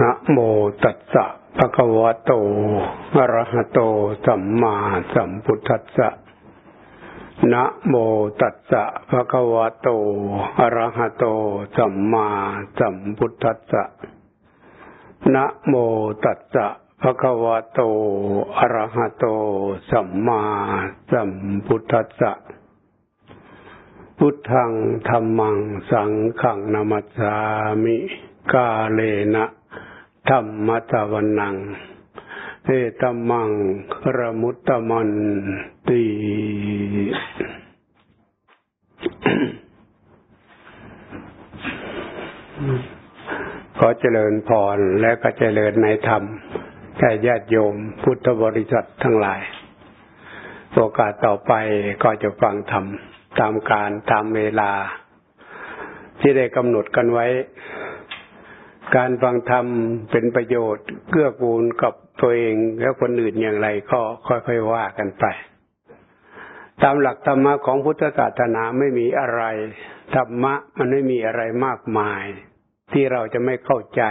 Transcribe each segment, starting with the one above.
นะโมตัสสะภะคะวะโต อะระหะโต สัมมาสัมพุทธัสสะ นะโมตัสสะภะคะวะโต อะระหะโต สัมมาสัมพุทธัสสะ นะโมตัสสะภะคะวะโต อะระหะโต สัมมาสัมพุทธัสสะ พุทธังธรรมัง สังฆังนามัสสามิ กาเลนะ ธรรมตะวันนังเอตมังระมุตตมันตีขอเจริญพรและก็เจริญในธรรมแก่ญาติโยมพุทธบริษัททั้งหลาย โอกาสต่อไปก็จะฟังธรรม ตามการตามเวลา ที่ได้กำหนดกันไว้ การฟังธรรมเป็นประโยชน์เกื้อกูลกับตัวเองและคนอื่นอย่างไรก็ค่อยๆว่ากันไป ตามหลักธรรมะของพุทธศาสนาไม่มีอะไร ธรรมะมันไม่มีอะไรมากมาย ที่เราจะไม่เข้าใจ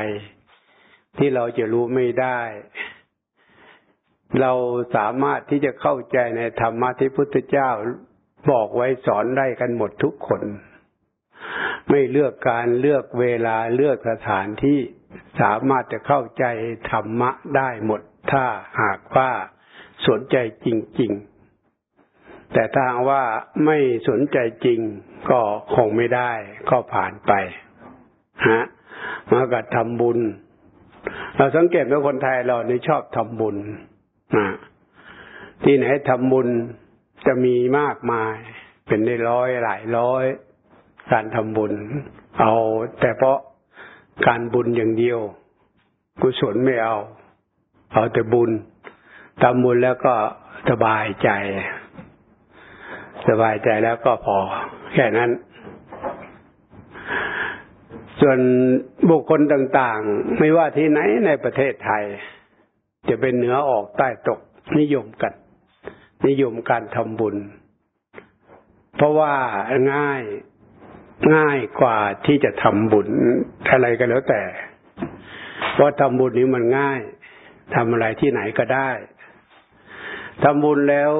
ที่เราจะรู้ไม่ได้ เราสามารถที่จะเข้าใจในธรรมะที่พุทธเจ้าบอกไว้สอนได้กันหมดทุกคน ไม่เลือกการเลือกเวลาเลือกสถานที่สามารถจะเข้าใจธรรมะได้หมดถ้าหากว่าสนใจจริง ๆ แต่ถ้าว่าไม่สนใจจริงก็คงไม่ได้ก็ผ่านไปฮะมากัดทำบุญ เราสังเกตว่าคนไทยเรานี่ชอบทำบุญนะที่ไหนทำบุญจะมีมากมาย เป็นได้ร้อยหลายร้อย การทำบุญ เอาแต่เพราะการบุญอย่างเดียว กุศลไม่เอา เอาแต่บุญทำบุญแล้วก็สบายใจ สบายใจแล้วก็พอ แค่นั้น ส่วนบุคคลต่างๆ ไม่ว่าที่ไหนในประเทศไทย จะเป็นเหนือออกใต้ตกนิยมกัน นิยมการทำบุญ เพราะว่าง่าย ง่ายกว่าที่จะทำบุญอะไรก็แล้วแต่เพราะทำบุญนี้มันง่ายทำอะไรที่ไหนก็ได้ทำบุญแล้ว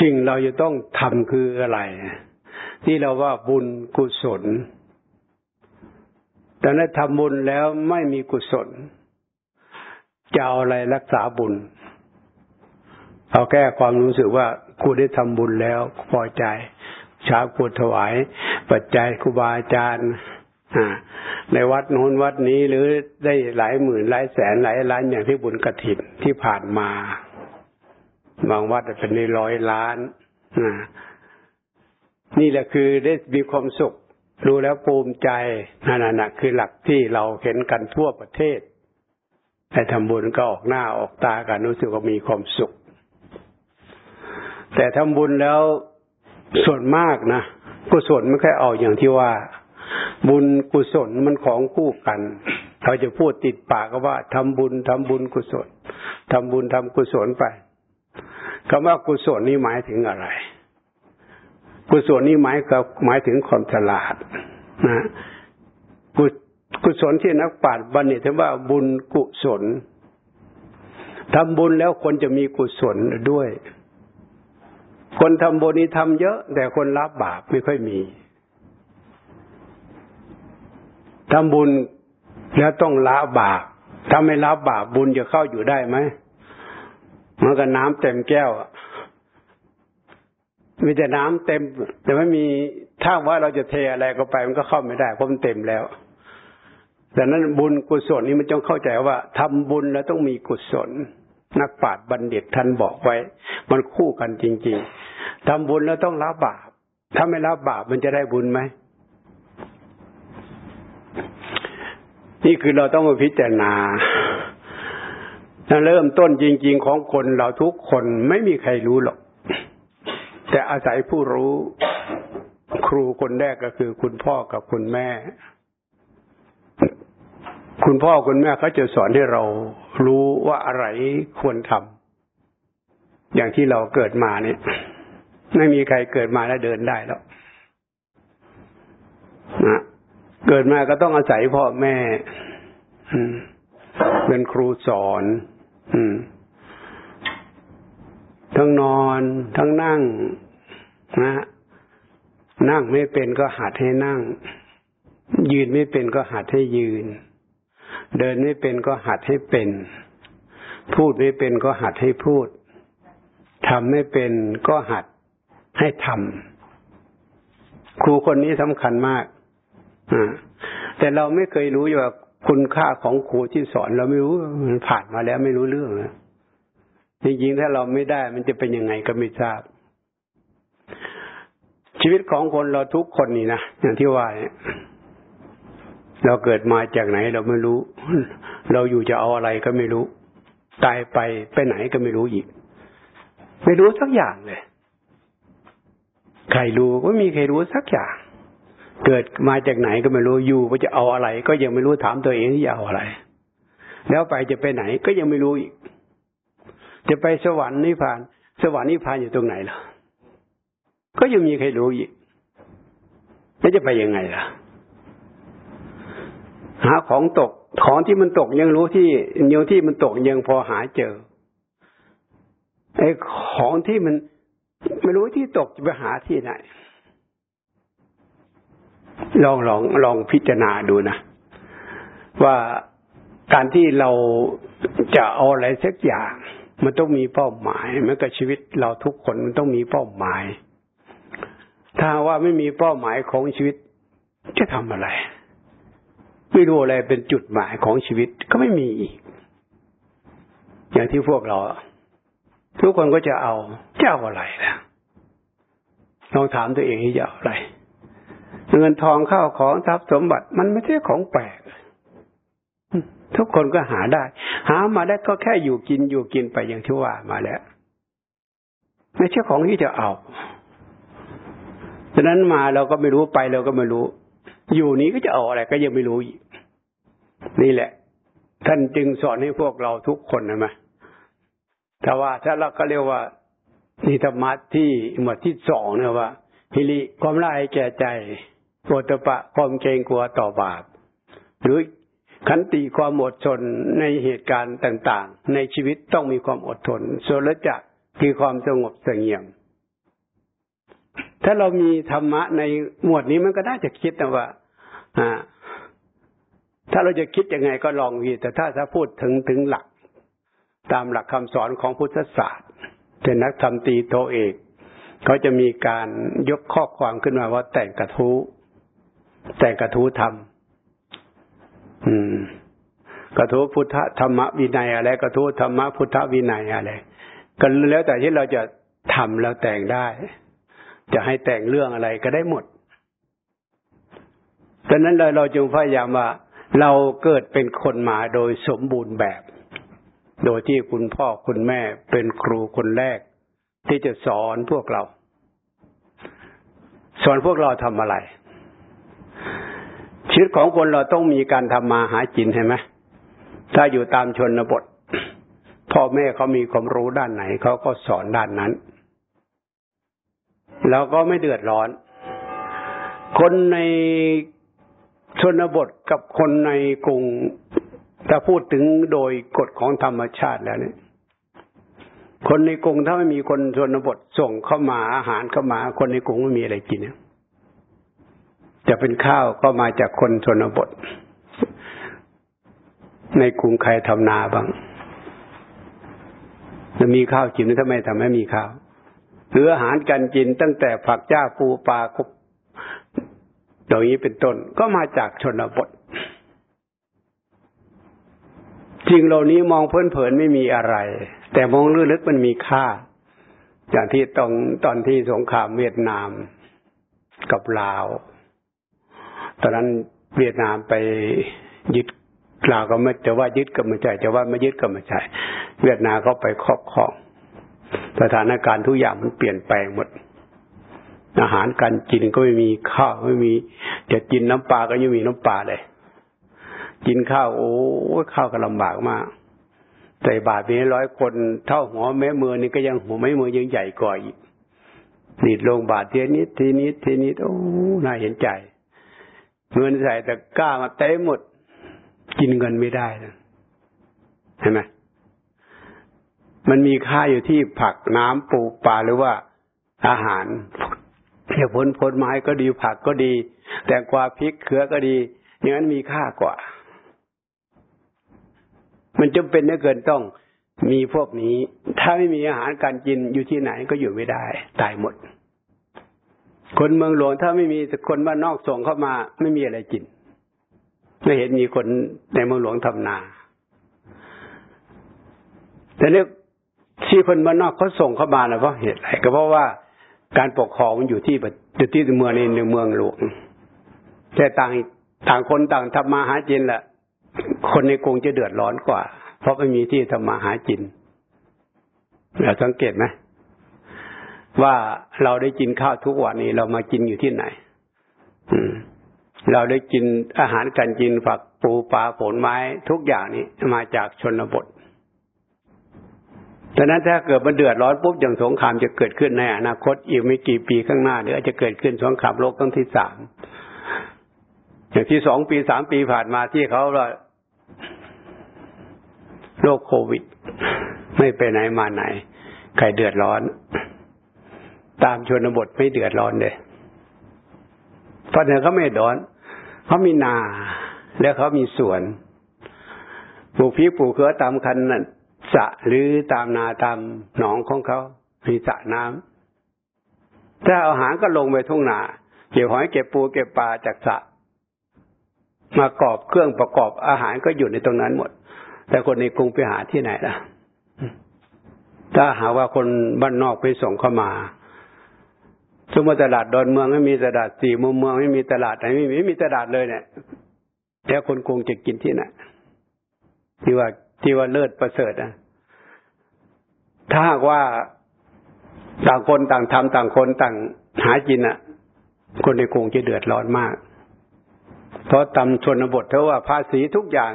สิ่งเราจะต้องทำคืออะไร ที่เราว่าบุญกุศล แต่นั้นทำบุญแล้วไม่มีกุศล จะเอาอะไรรักษาบุญ เอาแก้ความรู้สึกว่ากูได้ทำบุญแล้วพอใจ ชาวกุถวาย ปัจจัยครูบาอาจารย์ในวัดโน้นวัดนี้หรือได้หลายหมื่นหลายแสนหลายล้านอย่างที่บุญกระถินที่ผ่านมา บางวัดเป็นในร้อยล้านนี่แหละคือได้มีความสุข รู้แล้วภูมิใจนั่นนะคือหลักที่เราเห็นกันทั่วประเทศให้ทำบุญก็ออกหน้าออกตากันรู้สึกว่ามีความสุข แต่ทำบุญแล้ว ส่วนมากนะกุศลไม่ค่อยเอาอย่างที่ว่า บุญกุศลมันของคู่กันเขาจะพูดติดปากก็ว่าทำบุญทำบุญกุศลทำบุญทำกุศลไปคำว่ากุศลนี่หมายถึงอะไร กุศลนี่หมายกับหมายถึงความฉลาดนะกุกุศลที่นักปราชญ์บัณฑิตว่าบุญกุศลทำบุญแล้วคนจะมีกุศลด้วย คนทำบุญนี้ทำเยอะ แต่คนรับบาปไม่ค่อยมีทำบุญแล้วต้องละบาปถ้าไม่ละบาปบุญจะเข้าอยู่ได้ไหมมันก็น้ำเต็มแก้วมีแต่น้ำเต็ม แต่ไม่มีถ้าว่าเราจะเทอะไรก็ไป มันก็เข้าไม่ได้เพราะมันเต็มแล้วแต่นั้นบุญกุศลนี่มันต้องเข้าใจว่าทำบุญแล้วต้องมีกุศล นักปราชญ์บัณฑิตท่านบอกไว้ มันคู่กันจริง ๆทำบุญแล้วต้องละบาป ถ้าไม่ละบาปมันจะได้บุญไหม นี่คือเราต้องมาพิจารณาเริ่มต้นจริง ๆ ของคนเราทุกคนไม่มีใครรู้หรอก แต่อาศัยผู้รู้ครูคนแรกก็คือคุณพ่อกับคุณแม่ คุณพ่อคุณแม่เขาจะสอนให้เรา รู้ว่าอะไรควรทำอย่างที่เราเกิดมาเนี่ย ไม่มีใครเกิดมาแล้วเดินได้แล้วนะเกิดมาก็ต้องอาศัยพ่อแม่เป็นครูสอนอทั้งนอนทั้งนั่งนะนั่งไม่เป็นก็หัดให้นั่ง ยืนไม่เป็นก็หัดให้ยืน เดินไม่เป็นก็หัดให้เป็น พูดไม่เป็นก็หัดให้พูดทำไม่เป็นก็หัดให้ทำครูคนนี้สำคัญมากแต่เราไม่เคยรู้ว่าคุณค่าของครูที่สอน เราไม่รู้มันผ่านมาแล้วไม่รู้เรื่องนะจริงๆถ้าเราไม่ได้ มันจะเป็นยังไงก็ไม่ทราบ ชีวิตของคนเราทุกคนนี่นะอย่างที่ว่าเนี่ย เราเกิดมาจากไหนเราไม่รู้ เราอยู่จะเอาอะไรก็ไม่รู้ ตายไปไปไหนก็ไม่รู้อีก ไม่รู้สักอย่างเลย ใครรู้ก็มีใครรู้สักอย่าง เกิดมาจากไหนก็ไม่รู้ อยู่ว่าจะเอาอะไร ก็ยังไม่รู้ถามตัวเองที่จะเอาอะไร แล้วไปจะไปไหนก็ยังไม่รู้อีก จะไปสวรรค์นิพพาน สวรรค์นิพพานอยู่ตรงไหนล่ะ ก็ยังมีใครรู้อีก แล้วจะไปยังไงล่ะ หาของตกของที่มันตกยังรู้ที่เยวที่มันตกยังพอหาเจอไอ้ของที่มันไม่รู้ที่ตกจะไปหาที่ไหน ลองลองลองพิจารณาดูนะ ว่าการที่เราจะเอาอะไรสักอย่าง มันต้องมีเป้าหมายเมื่อกับชีวิตเราทุกคนมันต้องมีเป้าหมาย ถ้าว่าไม่มีเป้าหมายของชีวิตจะทำอะไร ไม่รู้อะไรเป็นจุดหมายของชีวิตก็ไม่มี อย่างที่พวกเรา ทุกคนก็จะเอาเจ้าอะไรนะลองถามตัวเองที่จะเอาอะไร เงินทองข้าวของทรัพย์สมบัติมันไม่ใช่ของแปลกทุกคนก็หาได้ หามาได้ก็แค่อยู่กินอยู่กินไปอย่างที่ว่ามาแล้วไม่ใช่ของที่จะเอาฉะนั้นมาเราก็ไม่รู้ไปเราก็ไม่รู้ อยู่นี้ก็จะเอาอะไรก็ยังไม่รู้อีก นี่แหละ ท่านจึงสอนให้พวกเราทุกคนนะมาถ้าว่าถ้าเราก็เรียกว่านิธรรมะที่หมวดที่สองเนี่ยว่าฮิริความละอายแก่ใจโอตปะความเกรงกลัวต่อบาปหรือขันติความอดทนในเหตุการณ์ต่างๆ ในชีวิตต้องมีความอดทนโซลจะคือความสงบเสงี่ยม ถ้าเรามีธรรมะในหมวดนี้มันก็น่าจะคิดนะว่า อ่า ถ้าเราจะคิดยังไงก็ลองวีแต่ถ้าถ้าพูดถึงถึงหลัก ตามหลักคำสอนของพุทธศาสตร์เป็นนักธรรมตีโตเอกเขาจะมีการยกข้อความขึ้นมาว่าแต่งกระทู้แต่งกระทู้ธรรมอืม กระทู้พุทธธรรมวินัยอะไรกระทู้ธรรมพุทธวินัยอะไรก็แล้วแต่ที่เราจะทำแล้วแต่งได้ จะให้แต่งเรื่องอะไรก็ได้หมดดังนั้นเลยเราจึงพยายามว่า เราเกิดเป็นคนมาโดยสมบูรณ์แบบ โดยที่คุณพ่อคุณแม่เป็นครูคนแรก ที่จะสอนพวกเรา สอนพวกเราทำอะไร ชีวิตของคนเราต้องมีการทำมาหาจินใช่ไหมถ้าอยู่ตามชนบท พ่อแม่เขามีความรู้ด้านไหนเขาก็สอนด้านนั้น แล้วก็ไม่เดือดร้อน คนใน ชนบทกับคนในกรุงถ้าพูดถึงโดยกฎของธรรมชาติแล้วเนี่ย คนในกรุงถ้าไม่มีคนชนบทส่งเข้ามาอาหารเข้ามา คนในกรุงไม่มีอะไรกินเนี่ยจะเป็นข้าวก็มาจากคนชนบท ในกรุงใครทำนาบ้างจะมีข้าวกินหรือทำไมทำให้มีข้าวหรืออาหารการกินตั้งแต่ผักจ้าปูปลา เหล่านี้เป็นต้นก็มาจากชนบทจริงเหล่านี้มองเพลินเผินไม่มีอะไร แต่มองลึกๆมันมีค่า อย่างที่ตรงตอนที่สงครามเวียดนามกับลาว ตอนนั้นเวียดนามไปยึดลาวก็ไม่จะว่ายึดก็ไม่ใช่จะว่าไม่ยึดก็ไม่ใช่เวียดนามเขาไปครอบครองสถานการณ์ทุกอย่างมันเปลี่ยนแปลงหมด อาหารการกินก็ไม่มีข้าวไม่มีจะกินน้ำปลาก็ยังมีน้ำปลาเลย กินข้าวโอ้ข้าวก็ลำบากมากใส่บาตรมีร้อยคนเท่าหัวแม่มือนี่ก็ยังหัวแม่มือยังใหญ่กว่าอีกดีดลงบาทเทียนิดทีนิดทีนิดโอ้น่าเห็นใจ เงินใส่ตะกร้ามาเต็มหมด กินเงินไม่ได้นะเห็นไหมมันมีค่าอยู่ที่ผักน้ำปลูกป่าหรือว่าอาหาร เทียผลผลไม้ก็ดีผักก็ดี แต่กว่าพริกเขือก็ดี อย่างนั้นมีค่ากว่า มันจำเป็นเหลือเกินต้องมีพวกนี้ ถ้าไม่มีอาหารการกินอยู่ที่ไหนก็อยู่ไม่ได้ ตายหมด คนเมืองหลวงถ้าไม่มีคนบ้านนอกส่งเข้ามา ไม่มีอะไรกินไม่เห็นมีคนในเมืองหลวงทำนา แต่เนี่ยที่คนบ้านนอกเขาส่งเข้ามานะเพราะเหตุอะไรก็เพราะว่า การปกครองมันอยู่ที่อยู่ที่เมืองในเมืองหลวงแต่ต่างต่างคนต่างทำมาหาจินแหละคนในกรุงจะเดือดร้อนกว่า เพราะไม่มีที่ทำมาหาจินเราสังเกตไหมว่าเราได้กินข้าวทุกวันนี้เรามากินอยู่ที่ไหน อืม เราได้กินอาหารการกินฝักปูปลาผลไม้ทุกอย่างนี้มาจากชนบท ดังนั้นถ้าเกิดมันเดือดร้อนปุ๊บอย่างสงครามจะเกิดขึ้นในอนาคตอีกไม่กี่ปีข้างหน้าหรืออาจจะเกิดขึ้นสงครามโลกครั้งที่สามอย่างที่สองปีสามปีผ่านมาที่เขาโรคโควิด ไม่ไปไหนมาไหน ใครเดือดร้อน ตามชนบทไม่เดือดร้อนเลยเพราะเนี่ยเขาไม่ร้อนเขามีนา แล้วเขามีสวนปลูกพริกปลูกเขือตามคันนั่น สะหรือตามนาตามหนองของเขามีสระน้ำถ้าเอาหางก็ลงไปทุ่งนาเก็บหอยเก็บปูเก็บปลาจากสระมากรอบเครื่องประกอบอาหารก็อยู่ในตรงนั้นหมด แต่คนในกรุงไปหาที่ไหนล่ะ ถ้าหาว่าคนบ้านนอกไปส่งเข้ามาสมมติตลาดดอนเมืองไม่มีตลาดสี่มุมเมืองไม่มีตลาดไหนไม่มีไม่มีตลาดเลยเนี่ยแล้วคนกรุงจะกินที่ไหนที่ว่า ที่ว่าเลิศประเสริฐนะถ้าหากว่าต่างคนต่างทำต่างคนต่างหากินอะ คนในกรุงจะเดือดร้อนมาก เพราะตำชนบทเท่าว่าภาษีทุกอย่าง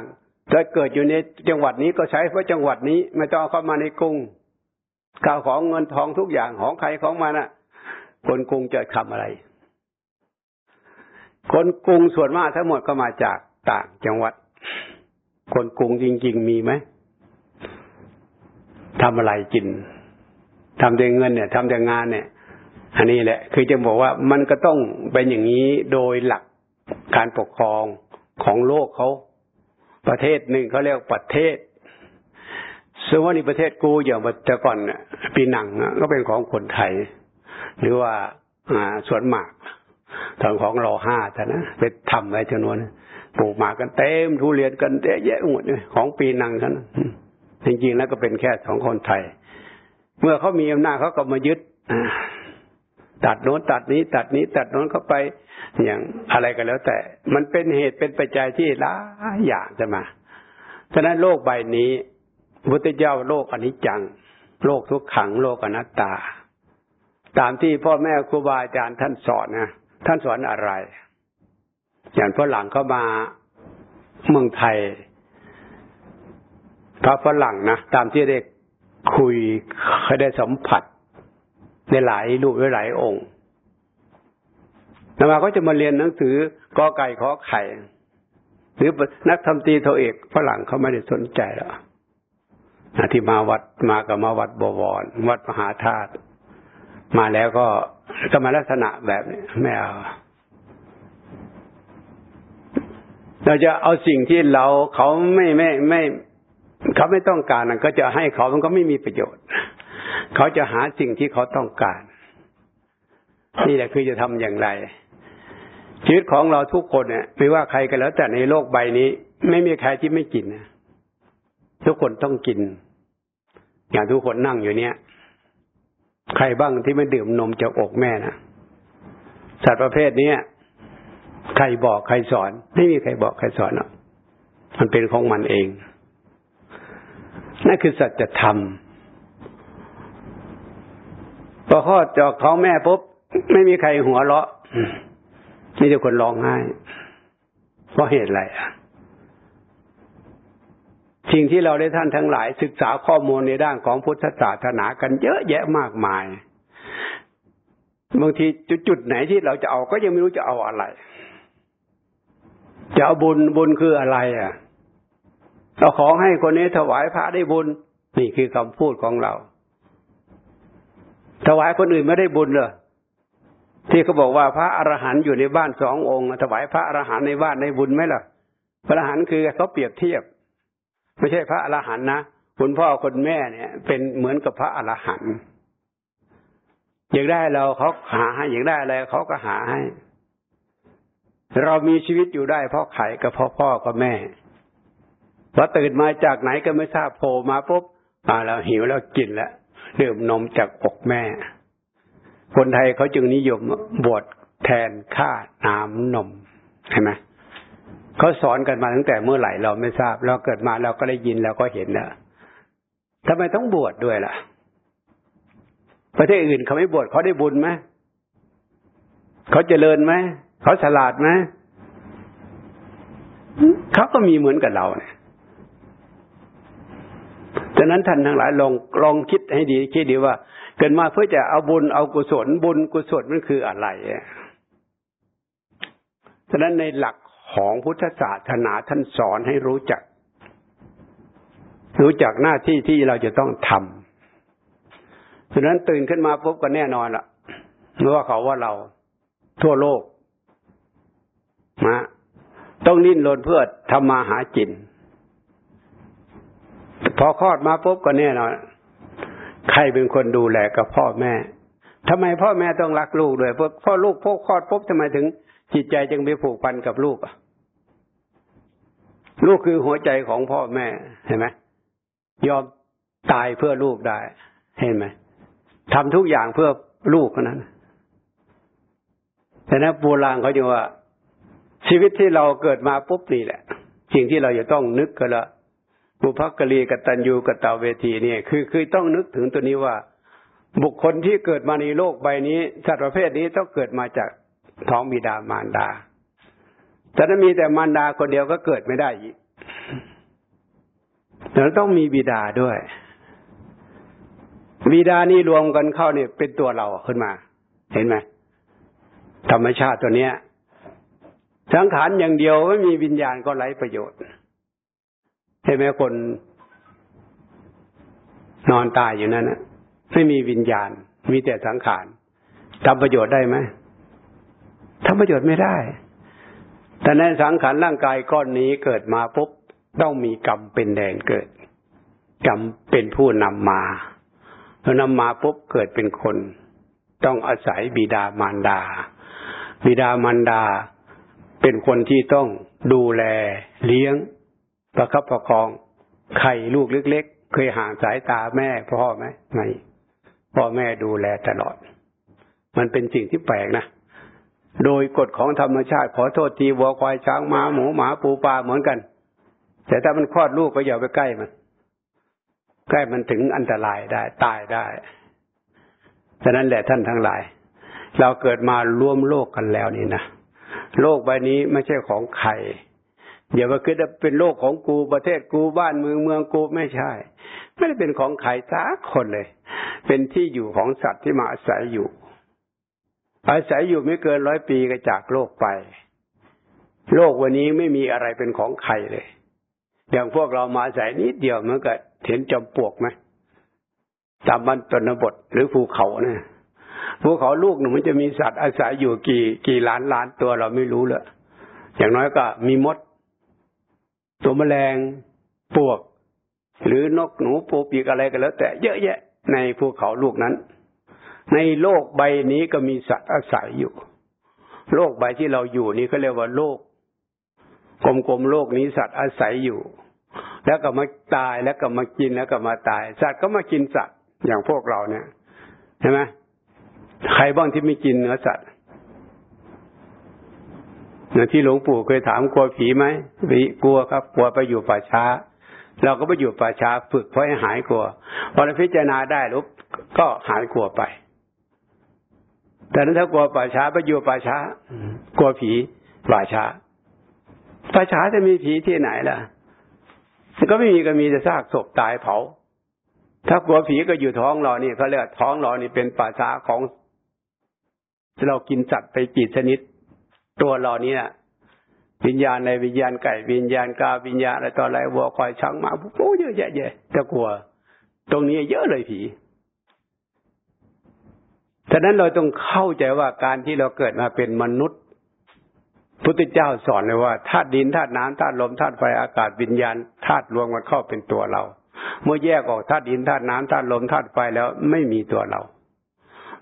ถ้าเกิดอยู่ในจังหวัดนี้ก็ใช้เพราะจังหวัดนี้ ไม่ต้องเข้ามาในกรุงข่าวของเงินทองทุกอย่างของใครของมันอะ คนกรุงจะทำอะไร คนกรุงส่วนมากทั้งหมดก็มาจากต่างจังหวัด คนกรุงจริง ๆ มีไหมทำอะไรกินทำแต่เงินเนี่ยทำแต่งานเนี่ย อันนี้แหละ คือจะบอกว่ามันก็ต้องเป็นอย่างนี้โดยหลักการปกครองของโลกเขาประเทศหนึ่งเขาเรียกประเทศซึ่งว่านี่ประเทศกูอย่างแต่ก่อนปีหนังก็เป็นของคนไทย หรือว่าอ่าสวนหมากทางของรอห้าแต่นะไปทำไว้จำนวน ปลูกหมากันเต็มทุเรียนกันเยอะแยะหมดเลยของปีนังกันจริงๆแล้วก็เป็นแค่ของคนไทย เมื่อเขามีอำนาจเขาก็มายึดตัดโน้นตัดนี้ ตัดนี้ ตัดโน้นเข้าไปอย่างอะไรกันแล้วแต่ มันเป็นเหตุเป็นปัจจัยที่หลายอย่างจะมาฉะนั้นโลกใบนี้พุทธเจ้าโลกอนิจจัง โลกทุกขังโลกอนัตตา ตามที่พ่อแม่ครูบาอาจารย์ท่านสอนนะท่านสอนอะไร อย่างฝรั่งเข้ามาเมืองไทยพระฝรั่งนะตามที่ได้คุยเคยได้สัมผัสในหลายรูปหลายองค์นมาก็จะมาเรียนหนังสือกอไก่ขอไข่ หรือนักทำตีโทเอกฝรั่งเขาไม่ได้สนใจหรอกที่มาวัดมากับมาวัดบวร วัดมหาธาตุมาแล้วก็ก็มาลักษณะแบบนี้ไม่เอา เราจะเอาสิ่งที่เราเขาไม่ไม่ไม่เขาไม่ต้องการก็จะให้เขามันก็ไม่มีประโยชน์ เขาจะหาสิ่งที่เขาต้องการ นี่แหละคือจะทำอย่างไร ชีวิตของเราทุกคนเนี่ยไม่ว่าใครกันแล้ว แต่ในโลกใบนี้ ไม่มีใครที่ไม่กินนะทุกคนต้องกิน อย่างทุกคนนั่งอยู่เนี้ยใครบ้างที่ไม่ดื่มนมจากอกแม่นะสัตว์ประเภทนี้ ใครบอกใครสอน ไม่มีใครบอกใครสอนหรอกมันเป็นของมันเอง นั่นคือสัจธรรมพอข้อจอกท้องแม่ปุ๊บไม่มีใครหัวเราะมีแต่คนร้องไห้เพราะเหตุอะไรอะสิ่งที่เราได้ท่านทั้งหลาย ศึกษาข้อมูลในด้านของพุทธศาสนากันเยอะแยะมากมาย บางทีจุดไหนที่เราจะเอาก็ยังไม่รู้จะเอาอะไร จะเอาบุญบุญคืออะไรอะเอาของให้คนนี้ถวายพระได้บุญ นี่คือคำพูดของเรา ถวายคนอื่นไม่ได้บุญเลยที่เขาบอกว่าพระอรหันต์อยู่ในบ้านสององค์ถวายพระอรหันต์ในบ้านในบุญไหมล่ะ พระอรหันต์คือเขาเปรียบเทียบ ไม่ใช่พระอรหันต์นะคุณพ่อคุณแม่เนี่ย เป็นเหมือนกับพระอรหันต์อยากได้เราเขาหาให้อยากได้อะไรเขาก็หาให้ เรามีชีวิตอยู่ได้เพราะไข่กับพ่อพ่อกับแม่พอตื่นมาจากไหนก็ไม่ทราบโผล่มาปุ๊บมาแล้วหิวแล้วกินแล้วดื่มนมจากอกแม่ คนไทยเขาจึงนิยมบวชแทนค่าน้ำนมเห็นไหมเขาสอนกันมาตั้งแต่เมื่อไหร่เราไม่ทราบ เราเกิดมาเราก็ได้ยินแล้วก็เห็นแล้วทำไมต้องบวชดด้วยล่ะ ประเทศอื่นเขาไม่บวชเขาได้บุญไหมเขาเจริญไหม เขาฉลาดไหมเขาก็มีเหมือนกับเราเนี่ยฉะนั้นท่านทั้งหลายลองลองคิดให้ดีคิดดีว่า เกิดมาเพื่อจะเอาบุญเอากุศลบุญกุศลมันคืออะไรฉะนั้นในหลักของพุทธศาสนาท่านสอนให้รู้จัก รู้จักหน้าที่ที่เราจะต้องทำฉะนั้นตื่นขึ้นมาปุ๊บก็แน่นอนละเมื่อว่าเขาว่าเราทั่วโลก นะต้องลิ้นรนเพื่อทำมาหาจิน พอคลอดมาปุ๊บก็แน่นอนใครเป็นคนดูแลกับพ่อแม่ทำไมพ่อแม่ต้องรักลูกด้วยเพราะพ่อลูกพกคลอดปุ๊บทำไมถึง จิตใจจึงไปผูกพันกับลูกอะลูกคือหัวใจของพ่อแม่เห็นไหมยอมตายเพื่อลูกได้ เห็นไหมทำทุกอย่างเพื่อลูกนั้นแต่นั้นโบราณเขาจะว่า ชีวิตที่เราเกิดมาปุ๊บนี่แหละสิ่งที่เราจะต้องนึกก็ละบุพกรีกตัญญูกตาเวทีเนี่ย คือคือต้องนึกถึงตัวนี้ว่า บุคคลที่เกิดมาในโลกใบนี้ สัตว์ประเภทนี้ต้องเกิดมาจากท้องบิดามารดา แต่ถ้ามีแต่มารดาคนเดียวก็เกิดไม่ได้อีกเราต้องมีบิดาด้วย บิดานี่รวมกันเข้าเนี่ยเป็นตัวเราขึ้นมา เห็นไหมธรรมชาติตัวเนี้ย สังขารอย่างเดียวไม่มีวิญญาณก็ไร้ประโยชน์ใช่ไหมคนนอนตายอยู่นั้นนะไม่มีวิญญาณ มีแต่สังขารทำประโยชน์ได้ไหมทำประโยชน์ไม่ได้แต่ในสังขารร่างกายก้อนนี้เกิดมาปุ๊บต้องมีกรรมเป็นแดนเกิด กรรมเป็นผู้นำมาพอนำมาปุ๊บเกิดเป็นคน ต้องอาศัยบิดามารดา บิดามารดา เป็นคนที่ต้องดูแลเลี้ยง ประคับประคอง ไข่ลูกเล็ก ๆ เคยห่างสายตาแม่พ่อไหมไม่พ่อแม่ดูแลตลอด มันเป็นสิ่งที่แปลกนะโดยกฎของธรรมชาติ ขอโทษทีวัวควายช้างม้าหมูหมาปูปลาเหมือนกัน แต่ถ้ามันคลอดลูกก็อย่าไปใกล้มัน ใกล้มันถึงอันตรายได้ ตายได้ฉะนั้นแหละท่านทั้งหลาย เราเกิดมารวมโลกกันแล้วนี่นะ โลกใบนี้ไม่ใช่ของใครอย่ามาคิดว่าเป็นโลกของกูประเทศกูบ้านเมืองเมืองกูไม่ใช่ ไม่ได้เป็นของใครสักคนเลย เป็นที่อยู่ของสัตว์ที่มาอาศัยอยู่ อาศัยอยู่ไม่เกินร้อยปีก็จากโลกไป โลกวันนี้ไม่มีอะไรเป็นของใครเลย อย่างพวกเรามาอาศัยนิดเดียวมันก็เห็นจอมปลวกไหมตามบ้านตนบทหรือภูเขาเนี่ย ภูเขาลูกหนึ่งมันจะมีสัตว์อาศัยอยู่กี่กี่ล้านล้านตัวเราไม่รู้เลยอย่างน้อยก็มีมด ตัวแมลงปวก หรือนกหนูปูปีกอะไรกันแล้ว แต่เยอะแยะ ในภูเขาลูกนั้น ในโลกใบนี้ก็มีสัตว์อาศัยอยู่ โลกใบที่เราอยู่นี้เขาเรียกว่าโลกกลมๆโลกนี้สัตว์อาศัยอยู่ แล้วก็มาตายแล้วก็มากินแล้วก็มาตาย สัตว์ก็มากินสัตว์อย่างพวกเราเนี่ยใช่ไหม ใครบ้างที่ไม่กินเนื้อสัตว์นะที่หลวงปู่เคยถามกลัวผีไหมผีกลัวครับ กลัวไปอยู่ป่าช้า เราก็ไปอยู่ป่าช้าฝึกเพื่อให้หายกลัวพอเราพิจารณาได้ลุกก็หายกลัวไป แต่นั้นถ้ากลัวป่าช้าไปอยู่ป่าช้ากลัวผีป่าช้าป่าช้าจะมีผีที่ไหนล่ะก็ไม่มีก็มีแต่ซากศพตายเผา ถ้ากลัวผีก็อยู่ท้องเรานี่เขาเรียกท้องเรานี่เป็นป่าช้าของ เรากินสัตว์ไปกี่ชนิด ตัวเรานี้วิญญาณในวิญญาณไก่วิญญาณกาวิญญาณอะไรต่ออะไรวัวคอยช้างมาโอ้เยอะแยะแยะจะกลัว ตรงนี้เยอะเลยผีฉะนั้นเราต้องเข้าใจว่าการที่เราเกิดมาเป็นมนุษย์พุทธเจ้าสอนเลยว่าธาตุดินธาตุน้ำธาตุลมธาตุไฟอากาศวิญญาณธาตุรวมกันเข้าเป็นตัวเรา เมื่อแยกออกธาตุดินธาตุน้ำธาตุลมธาตุไฟแล้วไม่มีตัวเรา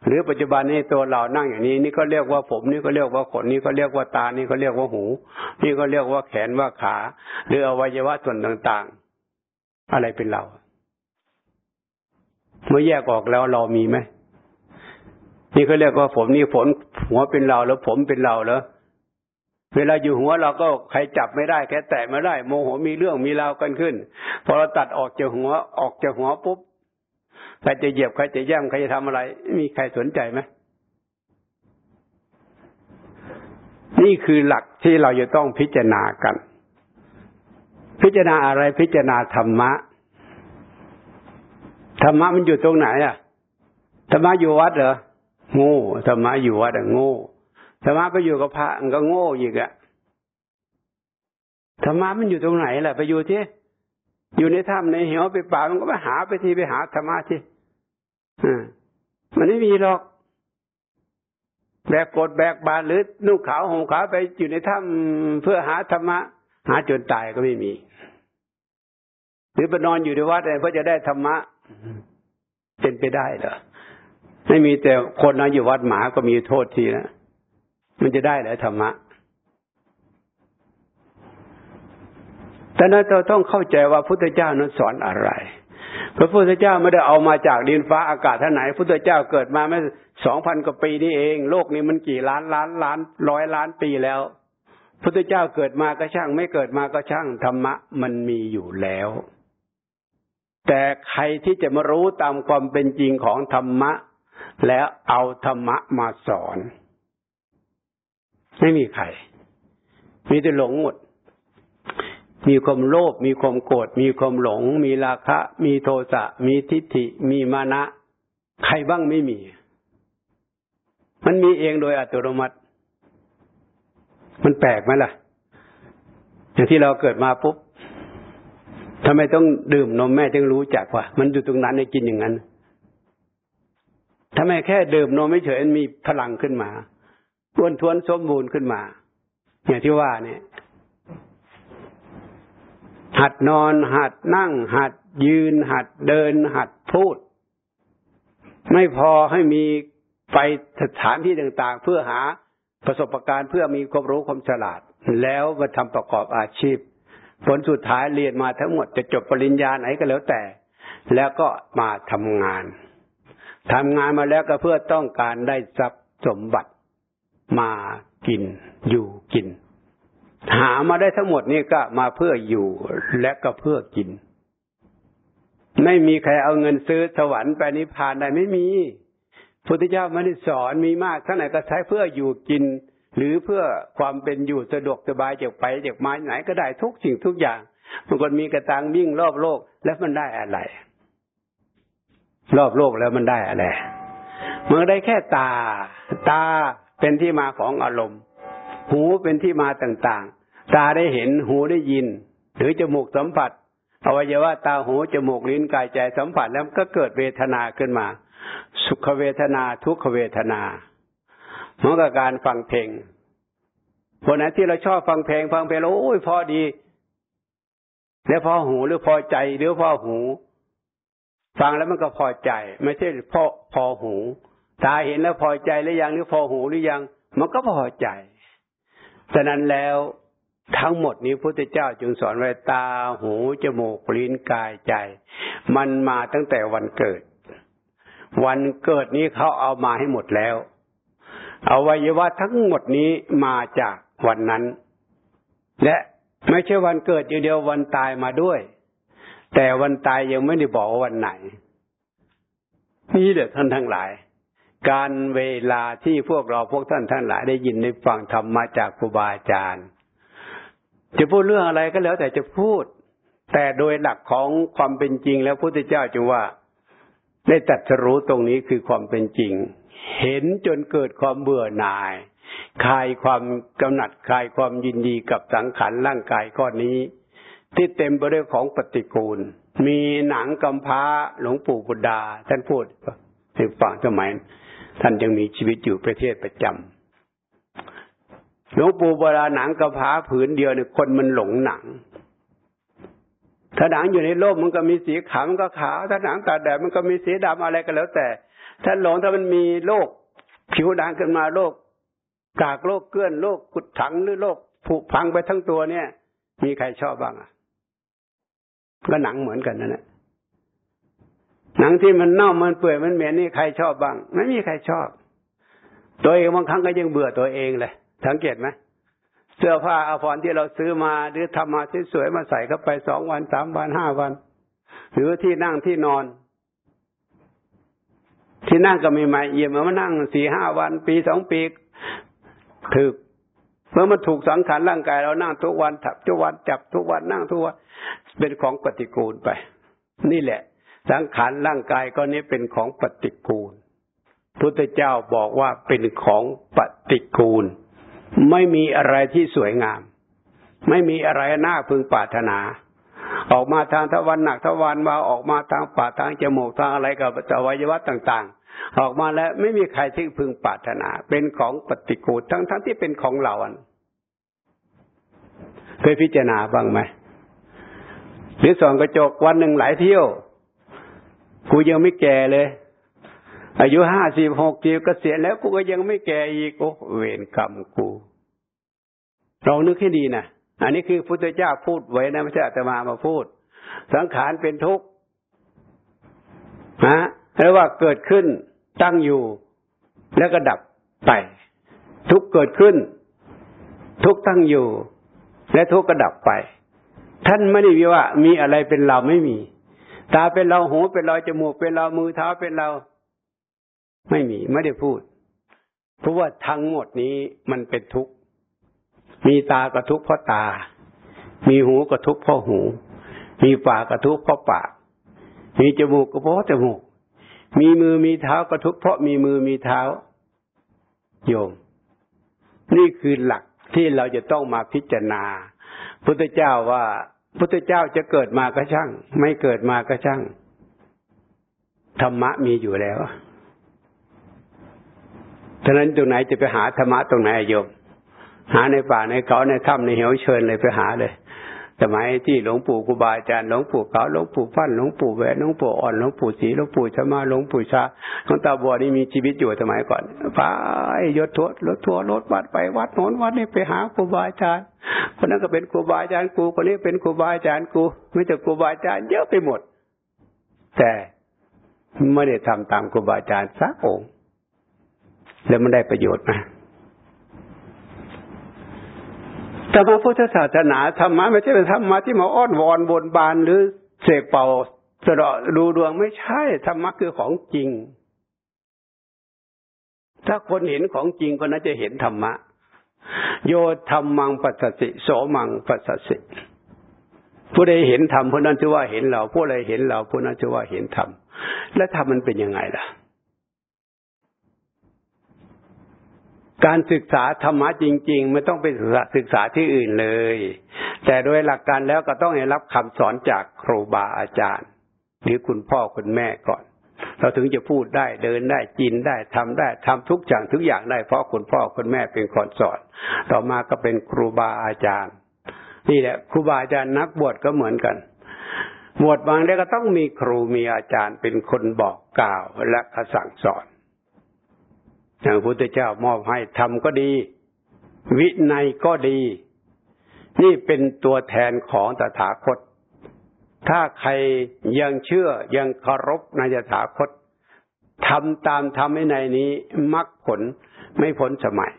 หรือปัจจุบันนี้ตัวเรานั่งอย่างนี้ นี่ก็เรียกว่าผมนี่ก็เรียกว่าขนนี่ก็เรียกว่าตานี่ก็เรียกว่าหู นี่ก็เรียกว่าแขนว่าขา หรืออวัยวะส่วนต่างๆ อะไรเป็นเรา เมื่อแยกออกแล้วเรามีไหมนี่เขาเรียกว่าผมนี่ฝนหัวเป็นเราแล้วผมเป็นเราแล้วเวลาอยู่หัวเราก็ใครจับไม่ได้แค่แตะไม่ได้ โมโหมีเรื่องมีราวกันขึ้น พอเราตัดออกจากหัวออกจากหัวปุ๊บ ใครจะเหยียบใครจะแย่มใครจะทำอะไร มีใครสนใจไหมนี่คือหลักที่เราจะต้องพิจารณากัน พิจารณาอะไรพิจารณาธรรมะ ธรรมะมันอยู่ตรงไหนอะ ธรรมะอยู่วัดเหรอโง่ธรรมะอยู่วัดโง่ธรรมะไปอยู่กับพระมันก็โง่อีกอะธรรมะมันอยู่ตรงไหนล่ะ ไปอยู่ที่อยู่ในถ้ำในเหวไปป่ามันก็ไปหาไปทีไปหาธรรมะที่ มันไม่มีหรอก แบกกดแบกบาหรือนุ่งขาวห่มขาวไปอยู่ในถ้ำเพื่อหาธรรมะ หาจนตายก็ไม่มี หรือไปนอนอยู่ในวัดเพื่อจะได้ธรรมะ เป็นไปได้เหรอไม่มีแต่คนนะอยู่วัดหมาก็มีโทษทีนะมันจะได้เหรอธรรมะแต่นั้นเราต้องเข้าใจว่าพุทธเจ้านั้นสอนอะไร พระพุทธเจ้าไม่ได้เอามาจากดินฟ้าอากาศท่าไหนพุทธเจ้าเกิดมาไม่สองพันกว่าปีนี่เอง โลกนี้มันกี่ล้านล้านล้านร้อยล้านปีแล้วพุทธเจ้าเกิดมาก็ช่าง ไม่เกิดมาก็ช่างธรรมะมันมีอยู่แล้ว แต่ใครที่จะมารู้ตามความเป็นจริงของธรรมะ แล้วเอาธรรมะมาสอน ไม่มีใครมีแต่หลงหมด มีความโลภมีความโกรธมีความหลง มีราคะ มีโทสะมีทิฏฐิ มีมานะ ใครบ้างไม่มี มันมีเองโดยอัตโนมัติ มันแปลกไหมล่ะ อย่างที่เราเกิดมาปุ๊บทำไมต้องดื่มนมแม่จึงรู้จักว่า มันอยู่ตรงนั้นให้กินอย่างนั้นทำไมแค่ดื่มนมไม่เฉยมีพลังขึ้นมาอ้วนท้วนสมบูรณ์ขึ้นมา อย่างที่ว่าเนี่ย หัดนอน หัดนั่ง หัดยืน หัดเดิน หัดพูด ไม่พอให้มีไปสถานที่ต่างๆ เพื่อหาประสบการณ์เพื่อมีความรู้ความฉลาด แล้วมาทำประกอบอาชีพ ผลสุดท้ายเรียนมาทั้งหมดจะจบปริญญาไหนก็แล้วแต่ แล้วก็มาทำงานทำงานมาแล้วก็เพื่อต้องการได้ทรัพย์สมบัติมากินอยู่กิน หามาได้ทั้งหมดนี้ก็มาเพื่ออยู่และก็เพื่อกิน ไม่มีใครเอาเงินซื้อสวรรค์ไปนิพพานได้ไม่มีพุทธเจ้าไม่ได้สอนมีมากเท่าไหร่ก็ใช้เพื่ออยู่กิน หรือเพื่อความเป็นอยู่สะดวกสบายจากไปจากมาไหนก็ได้ทุกสิ่งทุกอย่างบางคนมีกระตังวิ่งรอบโลกแล้วมันได้อะไร รอบโลกแล้วมันได้อะไรมันได้แค่ตา ตาเป็นที่มาของอารมณ์ หูเป็นที่มาต่างๆ ตาได้เห็นหูได้ยิน หรือจมูกสัมผัสอวัยวะตาหูจมูกลิ้นกายใจสัมผัสแล้วก็เกิดเวทนาขึ้นมา สุขเวทนาทุกขเวทนาเหมือนกับการฟังเพลงคนไหนที่เราชอบฟังเพลงฟังเพลงแล้วโอ้ยพอดี แล้วพอหูหรือพอใจหรือพอหู ฟังแล้วมันก็พอใจ ไม่ใช่พอพอหู ตาเห็นแล้วพอใจหรือยังหรือพอหูหรือยัง มันก็พอใจ ฉะนั้นแล้วทั้งหมดนี้พุทธเจ้าจึงสอนไว้ตาหูจมูกลิ้นกายใจ มันมาตั้งแต่วันเกิด วันเกิดนี้เขาเอามาให้หมดแล้วอวัยวะทั้งหมดนี้มาจากวันนั้น และไม่ใช่วันเกิดอย่างเดียววันตายมาด้วย แต่วันตายยังไม่ได้บอกว่าวันไหน นี่เด็ดท่านทั้งหลาย การเวลาที่พวกเราพวกท่านทั้งหลายได้ยินได้ฟังธรรมมาจากครูบาอาจารย์ จะพูดเรื่องอะไรก็แล้วแต่จะพูด แต่โดยหลักของความเป็นจริงแล้วพระพุทธเจ้าจะว่า ได้ตัดรู้ตรงนี้คือความเป็นจริง เห็นจนเกิดความเบื่อหน่ายคลายความกำหนัดคลายความยินดีกับสังขารร่างกายก้อนนี้ ที่เต็มไปด้วยของปฏิกูล มีหนังกำพร้าหลวงปู่บุดาท่านพูดให้ฟังสมัย ท่านยังมีชีวิตอยู่ประเทศประจำหลวงปู่บุดาหนังกำพร้าผืนเดียวเนี่ยคนมันหลงหนัง ถ้าหนังอยู่ในโลกมันก็มีสีขาวมันก็ขาว ถ้าหนังตาแดดมันก็มีสีดำอะไรก็แล้ว แต่ ถ้าหลงถ้ามันมีโรคผิวด่างขึ้นมาโรคกากโรคเกลื่อนโรคกุดถังหรือโรคผุพังไปทั้งตัวเนี่ย มีใครชอบบ้างอะก็หนังเหมือนกันนั่นแหละ หนังที่มันเน่ามันเปื่อยมันเหม็นนี่ใครชอบบ้าง ไม่มีใครชอบ ตัวเองบางครั้งก็ยังเบื่อตัวเองเลยสังเกตไหมเสื้อผ้าอาภรณ์ที่เราซื้อมาหรือทำมาสวยๆมาใส่เข้าไปสองวันสามวันห้าวัน หรือที่นั่งที่นอน ที่นั่งก็ไม่ใหม่เยี่ยมมานั่งสี่ห้าวัน ปีสองปีถึกเมื่อมันถูกสังขารร่างกายเรานั่งทุกวันถับทุกวันจับทุกวันนั่งทุกวันเป็นของปฏิกูลไป นี่แหละ สังขารร่างกายก็นี้เป็นของปฏิกูล พุทธเจ้าบอกว่าเป็นของปฏิกูล ไม่มีอะไรที่สวยงาม ไม่มีอะไรน่าพึงปรารถนา ออกมาทางทวันหนักทวันมาออกมาทางปากทางจมูกทางอะไรกับอวัยวะต่างๆ ออกมาแล้วไม่มีใครที่พึงปรารถนา เป็นของปฏิกูลทั้งๆทที่เป็นของเราเคยพิจารณาบ้างไหมหรือส่องกระจกวันหนึ่งหลายเที่ยว กูยังไม่แก่เลย อายุห้าสิบหกจีก็เสียแล้วกูก็ยังไม่แก่อีกโอ้เวรกรรมกูลองนึกให้ดีนะอันนี้คือพุทธเจ้าพูดไว้นะไม่ใช่อาตมามาพูด สังขารเป็นทุกข์ฮะแล้วว่าเกิดขึ้นตั้งอยู่ แล้วก็ดับไป ทุกเกิดขึ้น ทุกตั้งอยู่ และทุกก็ดับไป ท่านไม่ได้วิว่า มีอะไรเป็นเราไม่มี ตาเป็นเราหูเป็นเราจมูกเป็นเรามือเท้าเป็นเรา ไม่มีไม่ได้พูด เพราะว่าทั้งหมดนี้มันเป็นทุกข์มีตากระทุกเพราะตา มีหูกระทุกเพราะหู มีปากกระทุกเพราะปาก มีจมูกก็เพราะจมูก มีมือมีเท้ากระทุกเพราะมีมือมีเท้า โยม นี่คือหลักที่เราจะต้องมาพิจารณาพุทธเจ้าว่า พุทธเจ้าจะเกิดมาก็ช่าง ไม่เกิดมาก็ช่าง ธรรมะมีอยู่แล้วฉะนั้นตรงไหนจะไปหาธรรมะตรงไหนโยม หาในป่าในเขาในถ้ำในเหวเชิญเลยไปหาเลยสมัยที่หลวงปู่ครูบาอาจารย์หลวงปู่เขาหลวงปู่ฟั่นหลวงปู่แหวนหลวงปู่อ่อนหลวงปู่ศรีหลวงปู่ชมาหลวงปู่ชาหลวงตาบัวนี่มีชีวิตอยู่สมัยก่อนไปยศทัวรถทัวรถวัดไปวัดโน้นวัดนี่ไปหาครูบาอาจารย์ คนนั้นก็เป็นครูบาอาจารย์กูคนนี้เป็นครูบาอาจารย์กูไม่ใช่ครูบาอาจารย์เยอะไปหมด แต่ไม่ได้ทำตามครูบาอาจารย์สักองค์ แล้วมันได้ประโยชน์ไหมธรรมพุทธศาสนาธรรมะไม่ใช่เป็นธรรมะที่มาอ้อนวอนบนบานหรือเสกเป่าสะดาะดูดวงไม่ใช่ธรรมะคือของจริง ถ้าคนเห็นของจริงคนนั้นจะเห็นธรรมะ โยธรรมังปัสสิโสมังปัสสิผู้ใดเห็นธรรมผู้นั้นจะว่าเห็นเราผู้ใดเห็นเราผู้นั้นจะว่าเห็นธรรมแล้วธรรมมันเป็นยังไงล่ะ การศึกษาธรรมะจริง ๆ ไม่ต้องไปศึกษาที่อื่นเลย แต่โดยหลักการแล้วก็ต้องให้รับคำสอนจากครูบาอาจารย์ หรือคุณพ่อคุณแม่ก่อน เราถึงจะพูดได้เดินได้กินได้ทำได้ทำทุกอย่างทุกอย่างได้เพราะคุณพ่อคุณแม่เป็นคนสอน ต่อมาก็เป็นครูบาอาจารย์ นี่แหละครูบาอาจารย์นักบวชก็เหมือนกันบวชบางได้ก็ต้องมีครูมีอาจารย์เป็นคนบอกกล่าวและสั่งสอน อย่างพระพุทธเจ้ามอบให้ทำก็ดี วินัยก็ดี นี่เป็นตัวแทนของตถาคต ถ้าใครยังเชื่อยังเคารพในยถาคตทำตามทำให้ในนี้มรรคผลไม่พ้นสมัย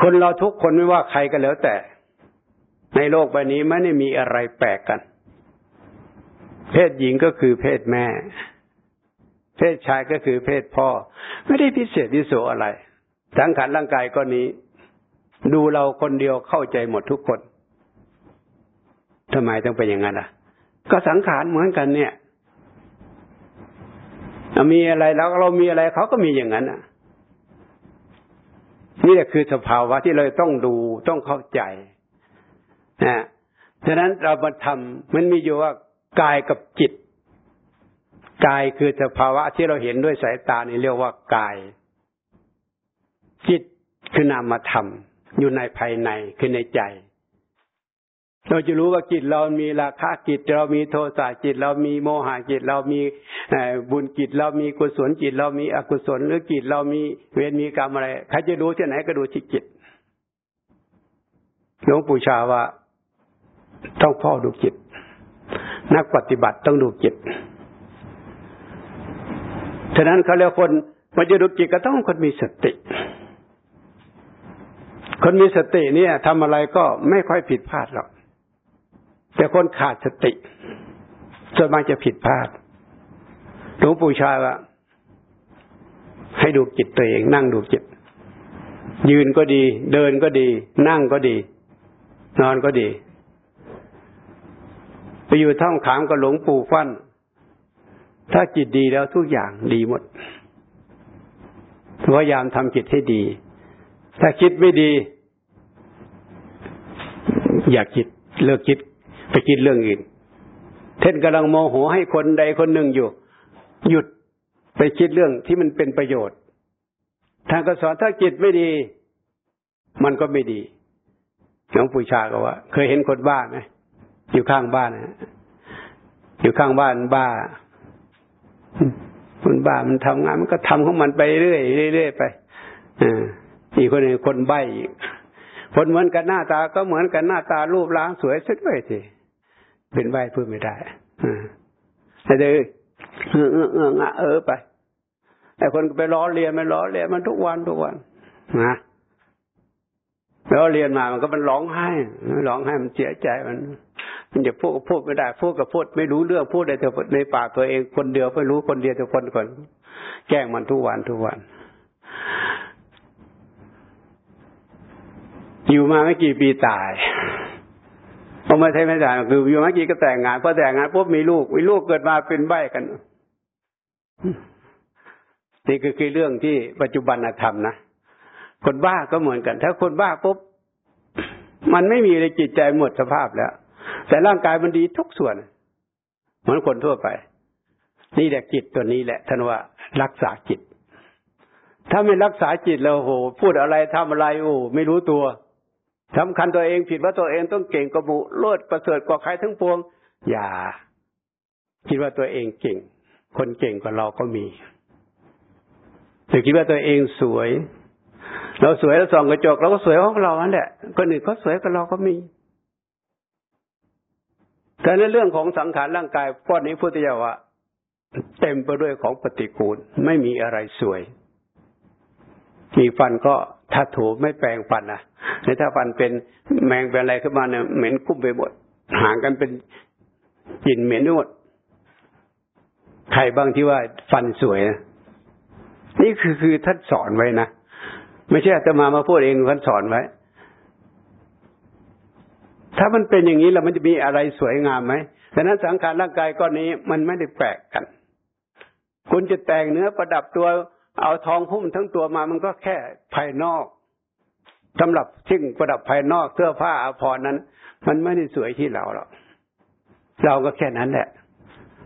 คนเราทุกคนไม่ว่าใครก็แล้วแต่ ในโลกใบนี้ไม่ได้มีอะไรแปลกกัน เพศหญิงก็คือเพศแม่ เพศชายก็คือเพศพ่อ ไม่ได้พิเศษพิโสอะไร สังขารร่างกายก็นี้ ดูเราคนเดียวเข้าใจหมดทุกคน ทำไมต้องเป็นอย่างนั้นอะ ก็สังขารเหมือนกันเนี่ยมีอะไรแล้วเรามีอะไรเขาก็มีอย่างนั้นอะ นี่แหละคือสภาวะที่เราต้องดูต้องเข้าใจนะฉะนั้นเรามาทำมันมีอยู่ว่ากายกับจิตกายคือสภาวะที่เราเห็นด้วยสายตานี่เรียกว่ากาย จิตคือนามธรรม อยู่ในภายในคือในใจ เราจะรู้ว่าจิตเรามีราคะจิต เรามีโทสะจิต เรามีโมหะจิต เรามีบุญจิต เรามีกุศลจิต เรามีอกุศลหรือจิตเรามีเวรมีกรรมอะไรใครจะรู้ที่ไหนก็ดูที่จิตหลวงปู่ชาว่าต้องพ่อดูจิต นักปฏิบัติต้องดูจิตฉะนั้นเขาเรียกคนมันจะดูจิตก็ต้องคนมีสติ คนมีสติเนี่ยทำอะไรก็ไม่ค่อยผิดพลาดหรอก แต่คนขาดสติส่วนมากจะผิดพลาดหลวงปู่ชาว่าให้ดูจิตตัวเอง นั่งดูจิต ยืนก็ดี เดินก็ดี นั่งก็ดี นอนก็ดี ไปอยู่ท่องขามกับหลวงปู่ฟั่น ถ้าจิตดีแล้วทุกอย่างดีหมดพยายามทำจิตให้ดี ถ้าคิดไม่ดี อยากคิดเลิกคิด ไปคิดเรื่องอื่นเท่นกำลังโมโหให้คนใดคนหนึ่งอยู่ หยุดไปคิดเรื่องที่มันเป็นประโยชน์ ทางกสอนถ้าจิตไม่ดี มันก็ไม่ดีหลวงปู่ชาก็ว่า เคยเห็นคนบ้าไหมอยู่ข้างบ้านนะอยู่ข้างบ้านบ้าคนบ้ามันทำงานมันก็ทำของมันไปเรื่อยเรื่อยไปอีกคนหนึ่งคนใบ้คนเหมือนกันหน้าตาก็เหมือนกันหน้าตารูปร่างสวยสักด้วยสิ เป็นใบพูดไม่ได้แต่เดยเออเออเออเออไปไอ้คนไปล้อเลียนมันล้อเลียนมันทุกวันทุกวันนะแล้วเรียนมามันก็มันร้องไห้ร้องไห้มันเสียใจมัน มันจะพูดก็พูดไม่ได้ พูดก็พูดไม่รู้เรื่องพูดในแต่ในปากตัวเองคนเดียวไม่รู้คนเดียวแต่คนก่อนแกล้งมันทุกวันทุกวัน อยู่มาไม่กี่ปีตาย พอมาใช่ไม่ตายคืออยู่มากี่ก็แต่งงานพอแต่งงานปุ๊บมีลูกมีลูกเกิดมาเป็นใบกันนี่คือคือเรื่องที่ปัจจุบันธรรมนะคนบ้าก็เหมือนกัน ถ้าคนบ้าปุ๊บมันไม่มีในจิตใจหมดสภาพแล้ว แต่ร่างกายมันดีทุกส่วน เหมือนคนทั่วไป นี่แหละจิตตัวนี้แหละท่านว่ารักษาจิต ถ้าไม่รักษาจิตแล้วโห พูดอะไรทำอะไรโอ้ไม่รู้ตัว สำคัญตัวเองผิดว่าตัวเองต้องเก่งกว่าบุโลดประเสริฐกว่าใครทั้งปวง อย่า คิดว่าตัวเองเก่ง คนเก่งกว่าเราก็มีแต่คิดว่าตัวเองสวย เราสวยเราส่องกระจกเราก็สวยของเรานั่นแหละคนอื่นเขาสวยกว่าเราก็มีแต่ในเรื่องของสังขารร่างกายก้อนนี้พุทธิยาวะเต็มไปด้วยของปฏิกูลไม่มีอะไรสวย มีฟันก็ถ้าถูไม่แปลงฟันนะในถ้าฟันเป็นแมงเป็นอะไรขึ้นมาเนี่ยเหม็นคุ้มไปหมดห่างกันเป็นกลิ่นเหม็นหมดใครบ้างที่ว่าฟันสวยนะนี่คือคือท่านสอนไว้นะไม่ใช่จะมามาพูดเองท่านสอนไว้ ถ้ามันเป็นอย่างนี้แล้วมันจะมีอะไรสวยงามไหมดังนั้นสังขารร่างกายก้อนนี้มันไม่ได้แปลกกัน คุณจะแต่งเนื้อประดับตัว เอาทองหุ้มทั้งตัวมามันก็แค่ภายนอกสำหรับชิ่งประดับภายนอกเสื้อผ้าอาภรณ์นั้น มันไม่ได้สวยที่เราหรอกเราก็แค่นั้นแหละ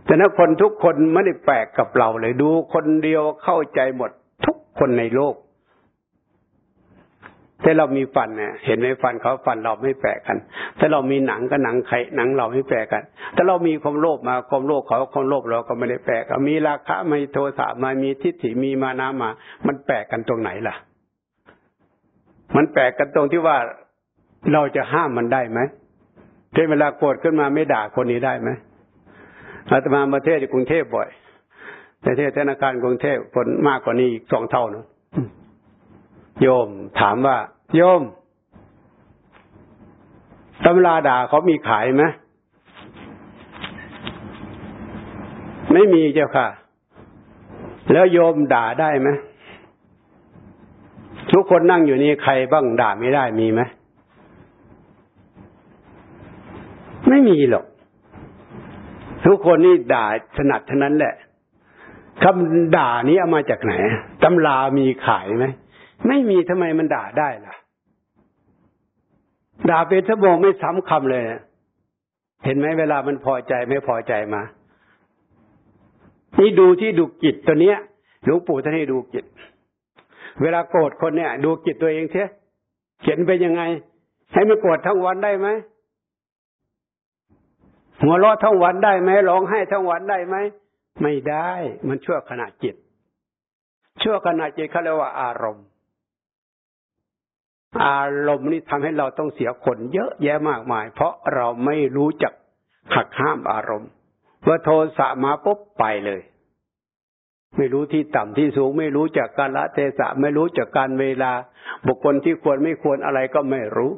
แต่นั้นคนทุกคนไม่ได้แปลกกับเราเลยดูคนเดียวเข้าใจหมดทุกคนในโลก ถ้าเรามีฟันเนี่ยเห็นไหมฟันเขาฟันเราไม่แปลกันถ้าเรามีหนังก็หนังใครหนังเราไม่แปลกันถ้าเรามีความโลภมาความโลภเขาความโลภเราก็ไม่ได้แปลกมีราคะมีโทสะมามีทิฏฐิมีมานามา มันแปลกันตรงไหนล่ะ มันแปลกันตรงที่ว่าเราจะห้ามมันได้ไหมเช่นเวลาโกรธขึ้นมาไม่ด่าคนนี้ได้ไหมอาตมาประเทศกรุงเทพบ่อยประเทศธนาคารกรุงเทพคนมากกว่านี้อีกสองเท่านะ โยมถามว่า โยมตำราด่าเขามีขายไหมไม่มีเจ้าค่ะ แล้วโยมด่าได้ไหมทุกคนนั่งอยู่นี่ใครบ้างด่าไม่ได้มีไหมไม่มีหรอก ทุกคนนี่ด่าถนัดเท่านั้นแหละคำด่านี้เอามาจากไหนตำรามีขายไหม ไม่มีทำไมมันด่าได้ล่ะ ด่าเป็นชั่วโมงไม่ซ้ำคำเลยเห็นไหมเวลามันพอใจไม่พอใจมา นี่ดูที่ดูจิตตัวเนี้ยหลวงปู่ท่านให้ดูจิต เวลาโกรธคนเนี่ย ดูจิตตัวเองเถอะเขียนเป็นยังไง ให้มันโกรธทั้งวันได้ไหมหัวเราะทั้งวันได้ไหมร้องไห้ทั้งวันได้ไหมไม่ได้ มันชั่วขณะจิต ชั่วขณะจิตเขาเรียกว่าอารมณ์ อารมณ์นี่ทำให้เราต้องเสียคนเยอะแยะมากมาย เพราะเราไม่รู้จักหักห้ามอารมณ์เมื่อโทสะมาปุ๊บไปเลย ไม่รู้ที่ต่ำที่สูง ไม่รู้จักการละเทศะไม่รู้จักการเวลา บุคคลที่ควรไม่ควรอะไรก็ไม่รู้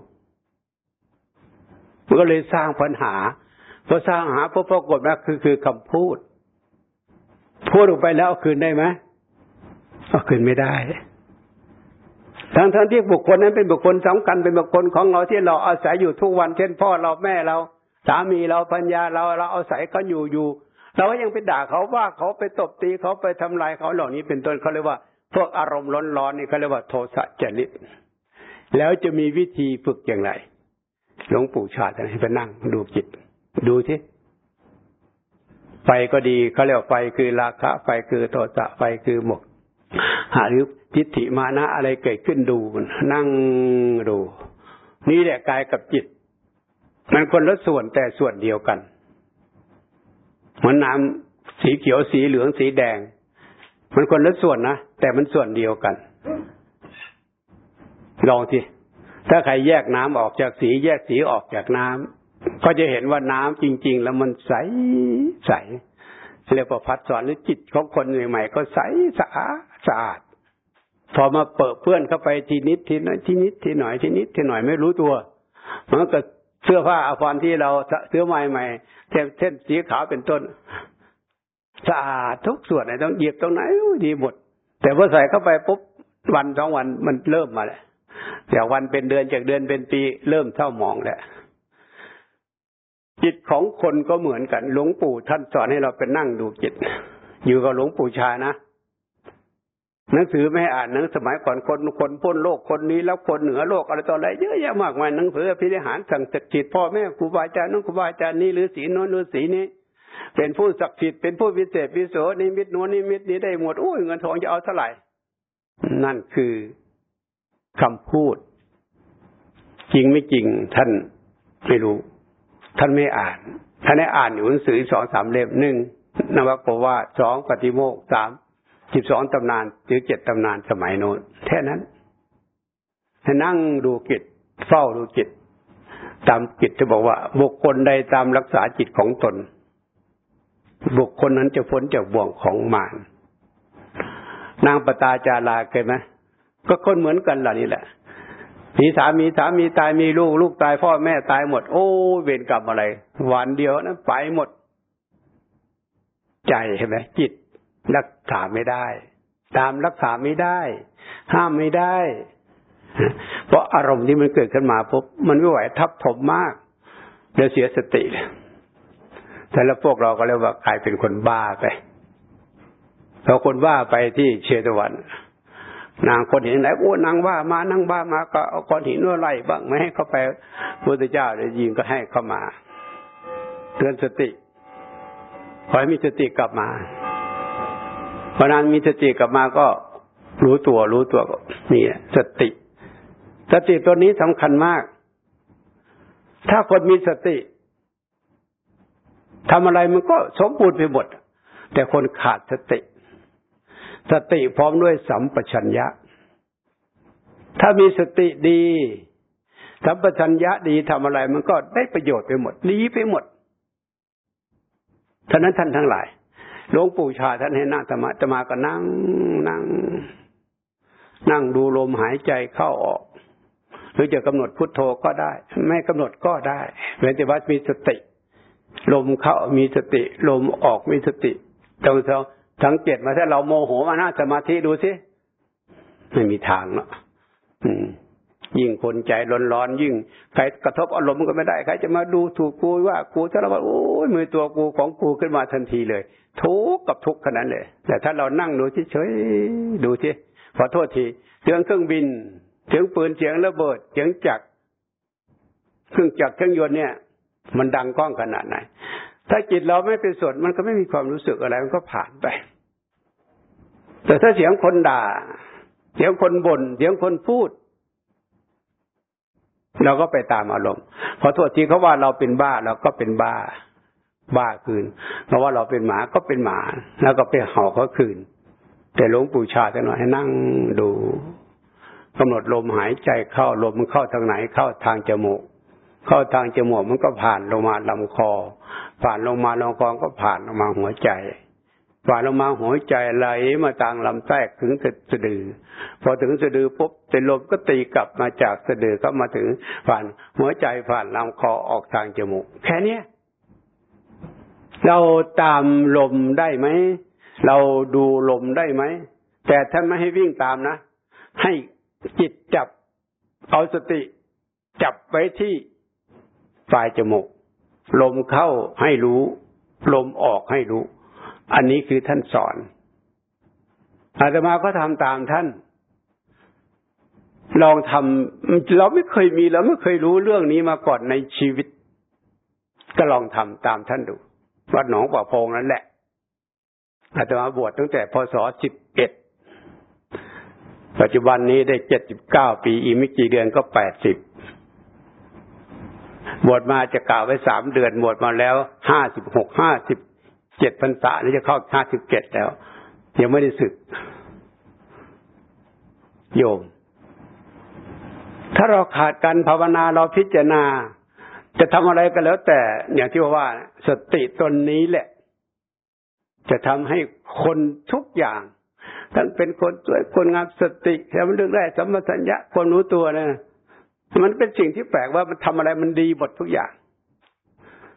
มันก็เลยสร้างปัญหาพอสร้างหาพบปรากฏว่าคือคือคำพูด พูดออกไปแล้วเอาคืนได้ไหมเอาคืนไม่ได้ ทั้งทั้งที่บุคคลนั้นเป็นบุคคลสำคัญเป็นบุคคลของเราที่เราอาศัยอยู่ทุกวันเช่นพ่อเราแม่เรา สามีเราพัญญาเราเราอาศัยเขาอยู่อยู่ เราก็ยังไปด่าเขาว่าเขาไปตบตีเขาไปทำลายเขาเหล่านี้เป็นต้นเขาเรียกว่า พวกอารมณ์ร้อนๆนี่เขาเรียกว่าโทสะจริตแล้วจะมีวิธีฝึกอย่างไรหลวงปู่ชาติให้ไปนั่งดูจิต ดูทีไฟก็ดีเขาเรียกไฟคือราคะ ไฟคือโทสะไฟคือหมกหาหรือ ทิฏฐิมานะอะไรเกิดขึ้นดูนั่งดู นี่แหละกายกับจิต มันคนละส่วนแต่ส่วนเดียวกันเหมือนน้ำสีเขียวสีเหลืองสีแดง มันคนละส่วนนะแต่มันส่วนเดียวกันลองทีถ้าใครแยกน้ำออกจากสี แยกสีออกจากน้ำก็จะเห็นว่าน้ำจริง ๆ แล้วมันใสใสเรียกว่าพัดสอนหรือจิตของคนใหม่ๆก็ใสสะอาดสะอาด พอมาเปิดเพื่อนเข้าไปทีนิดทีน้อยทีนิดทีหน่อยทีนิดทีหน่อยไม่รู้ตัวมันก็เสื้อผ้าอาภรณ์ที่เราเสื้อใหม่ๆเช่นเช่นสีขาวเป็นต้นสะอาดทุกส่วนไหนต้องเหยียบตรงไหนดีหมด แต่พอใส่เข้าไปปุ๊บวันสองวันมันเริ่มมาแล้วจากวันเป็นเดือนจากเดือนเป็นปี เริ่มเท่ามองแล้วจิตของคนก็เหมือนกัน หลวงปู่ท่านสอนให้เราไปนั่งดูจิต อยู่กับหลวงปู่ชานะ หนังสือไม่อ่านหนังสมัยก่อนคนคนพ้นโลกคนนี้แล้วคนเหนือโลกอะไรต่ออะไรเยอะแยะมากมายหนังสือพิธีหารสั่งศักดิ์สิทธิ์พ่อแม่ครูบาอาจารย์นั่นครูบาอาจารย์นี้หรือศีลโน้นหรือศีนี้ เป็นผู้ศักดิ์สิทธิ์เป็นผู้วิเศษวิโสนิมิตโน้นนิมิตนี้ได้หมดโอ้ยเงินทองจะเอาเท่าไหร่ นั่นคือคำพูด จริงไม่จริงท่านไม่รู้ ท่านไม่อ่าน ท่านได้อ่านอยู่หนังสือสองสามเล่มหนึ่งนวโกวาสองปฏิโมกสาม สิบสองตำนานหรือเจ็ดตำนานสมัยโน้นแค่นั้นให้นั่งดูจิตเฝ้าดูจิต ตามจิตจะบอกว่า บุคคลใดตามรักษาจิตของตน บุคคลนั้นจะพ้นจากบ่วงของมารนางปตาจาราเคยไหมก็คนเหมือนกันล่านี้แหละมีสามีสามีตายมีลูกลูกตายพ่อแม่ตายหมด โอ้เวรกรรมอะไร วันเดียวนะไปหมด ใจเห็นไหมจิต รักษาไม่ได้ ตามรักษาไม่ได้ ห้ามไม่ได้ เพราะอารมณ์ที่มันเกิดขึ้นมาปุ๊บมันไม่ไหวทับถมมากเดี๋ยวเสียสติเลยแต่แล้วพวกเราก็เรียกว่ากลายเป็นคนบ้าไปเราคนบ้าไปที่เชตวัน นางคนเห็นไหนโอ้นางว่ามานางบ้ามาก็เอาก้อนหินว่าไล่บ้างไม่ให้เข้าไปพุทธเจ้าเลยยิงก็ให้เข้ามา เตือนสติขอให้มีสติกลับมา พอนานมีสติกลับมาก็รู้ตัวรู้ตัวก็นี่สติ สติตัวนี้สำคัญมาก ถ้าคนมีสติทำอะไรมันก็สมบูรณ์ไปหมด แต่คนขาดสติ สติพร้อมด้วยสัมปชัญญะ ถ้ามีสติดี สัมปชัญญะดีทำอะไรมันก็ได้ประโยชน์ไปหมดดีไปหมดท่านั้นท่านทั้งหลาย หลวงปู่ชาท่านให้นั่งธรรมะจะมาก็นั่งนั่ง นั่งดูลมหายใจเข้าออก หรือจะกำหนดพุทโธก็ได้ ไม่กำหนดก็ได้เว้นแต่ว่ามีสติ ลมเข้ามีสติ ลมออกมีสติตรงเท่าสังเกตมาถ้าเราโมโหมาหน้าสมาธิดูสิไม่มีทางเนาะ ยิ่งคนใจร้อนๆยิ่งใครกระทบอารมณ์ก็ไม่ได้ใครจะมาดูถูกกูว่ากูถ้าเราว่าโอ้ยมือตัวกูของกูขึ้นมาทันทีเลย ทุกกับทุกขนาดเลย แต่ถ้าเรานั่งดูเฉยๆดูสิขอโทษทีเสียงเครื่องบินเสียงปืนเสียงระเบิดเสียงจักรเครื่องจักรเครื่องยนต์เนี่ย มันดังก้องขนาดไหน ถ้าจิตเราไม่เป็นส่วนมันก็ไม่มีความรู้สึกอะไรมันก็ผ่านไป แต่ถ้าเสียงคนด่า เสียงคนบน่นเสียงคนพูด เราก็ไปตามอารมณ์ขอโทษทีเขาว่าเราเป็นบ้าเราก็เป็นบ้า บ้าคืนเพราะว่าเราเป็นหมาก็เป็นหมา แล้วก็ไปเห่าเขาคืน แต่หลวงปู่ชาจะหน่อยให้นั่งดูกำหนดลมหายใจเข้าลมมันเข้าทางไหนเข้าทางจมูก เข้าทางจมูกมันก็ผ่านลงมาลำคอ ผ่านลงมาลำคอก็ผ่านลงมาหัวใจ ผ่านลงมาหัวใจไหลมาทางลำแทกถึงสะดือ พอถึงสะดือปุ๊บเป็นลมก็ตีกลับมาจากสะดือก็มาถึงผ่านหัวใจผ่านลำคอออกทางจมูก แค่นี้เราตามลมได้ไหม เราดูลมได้ไหม แต่ท่านไม่ให้วิ่งตามนะ ให้จิตจับเอาสติจับไว้ที่ปลายจมูก ลมเข้าให้รู้ ลมออกให้รู้ อันนี้คือท่านสอนอาตมาก็ทำตามท่าน ลองทำเราไม่เคยมีเราไม่เคยรู้เรื่องนี้มาก่อนในชีวิต ก็ลองทำตามท่านดู วัดหนองป่าพงนั่นแหละอาตมาบวชตั้งแต่พศสิบเอ็ดปัจจุบันนี้ได้เจ็ดสิบเก้าปีอีกไม่กี่เดือนก็แปดสิบบวชมาจะกล่าวไว้สามเดือนบวชมาแล้วห้าสิบหกห้าสิบ เจ็ดพรรษานี่จะเข้าห้าสิบเจ็ดแล้วยังไม่ได้ศึก โยม ถ้าเราขาดการภาวนาเราพิจารณา จะทำอะไรก็แล้ว แต่อย่างที่ว่า สติตนนี้แหละ จะทำให้คนทุกอย่างท่านเป็นคนสวยคนงามสติแถมเรื่องได้สัมปชัญญะคนรู้ตัวนะมันเป็นสิ่งที่แปลกว่ามันทำอะไรมันดีหมดทุกอย่าง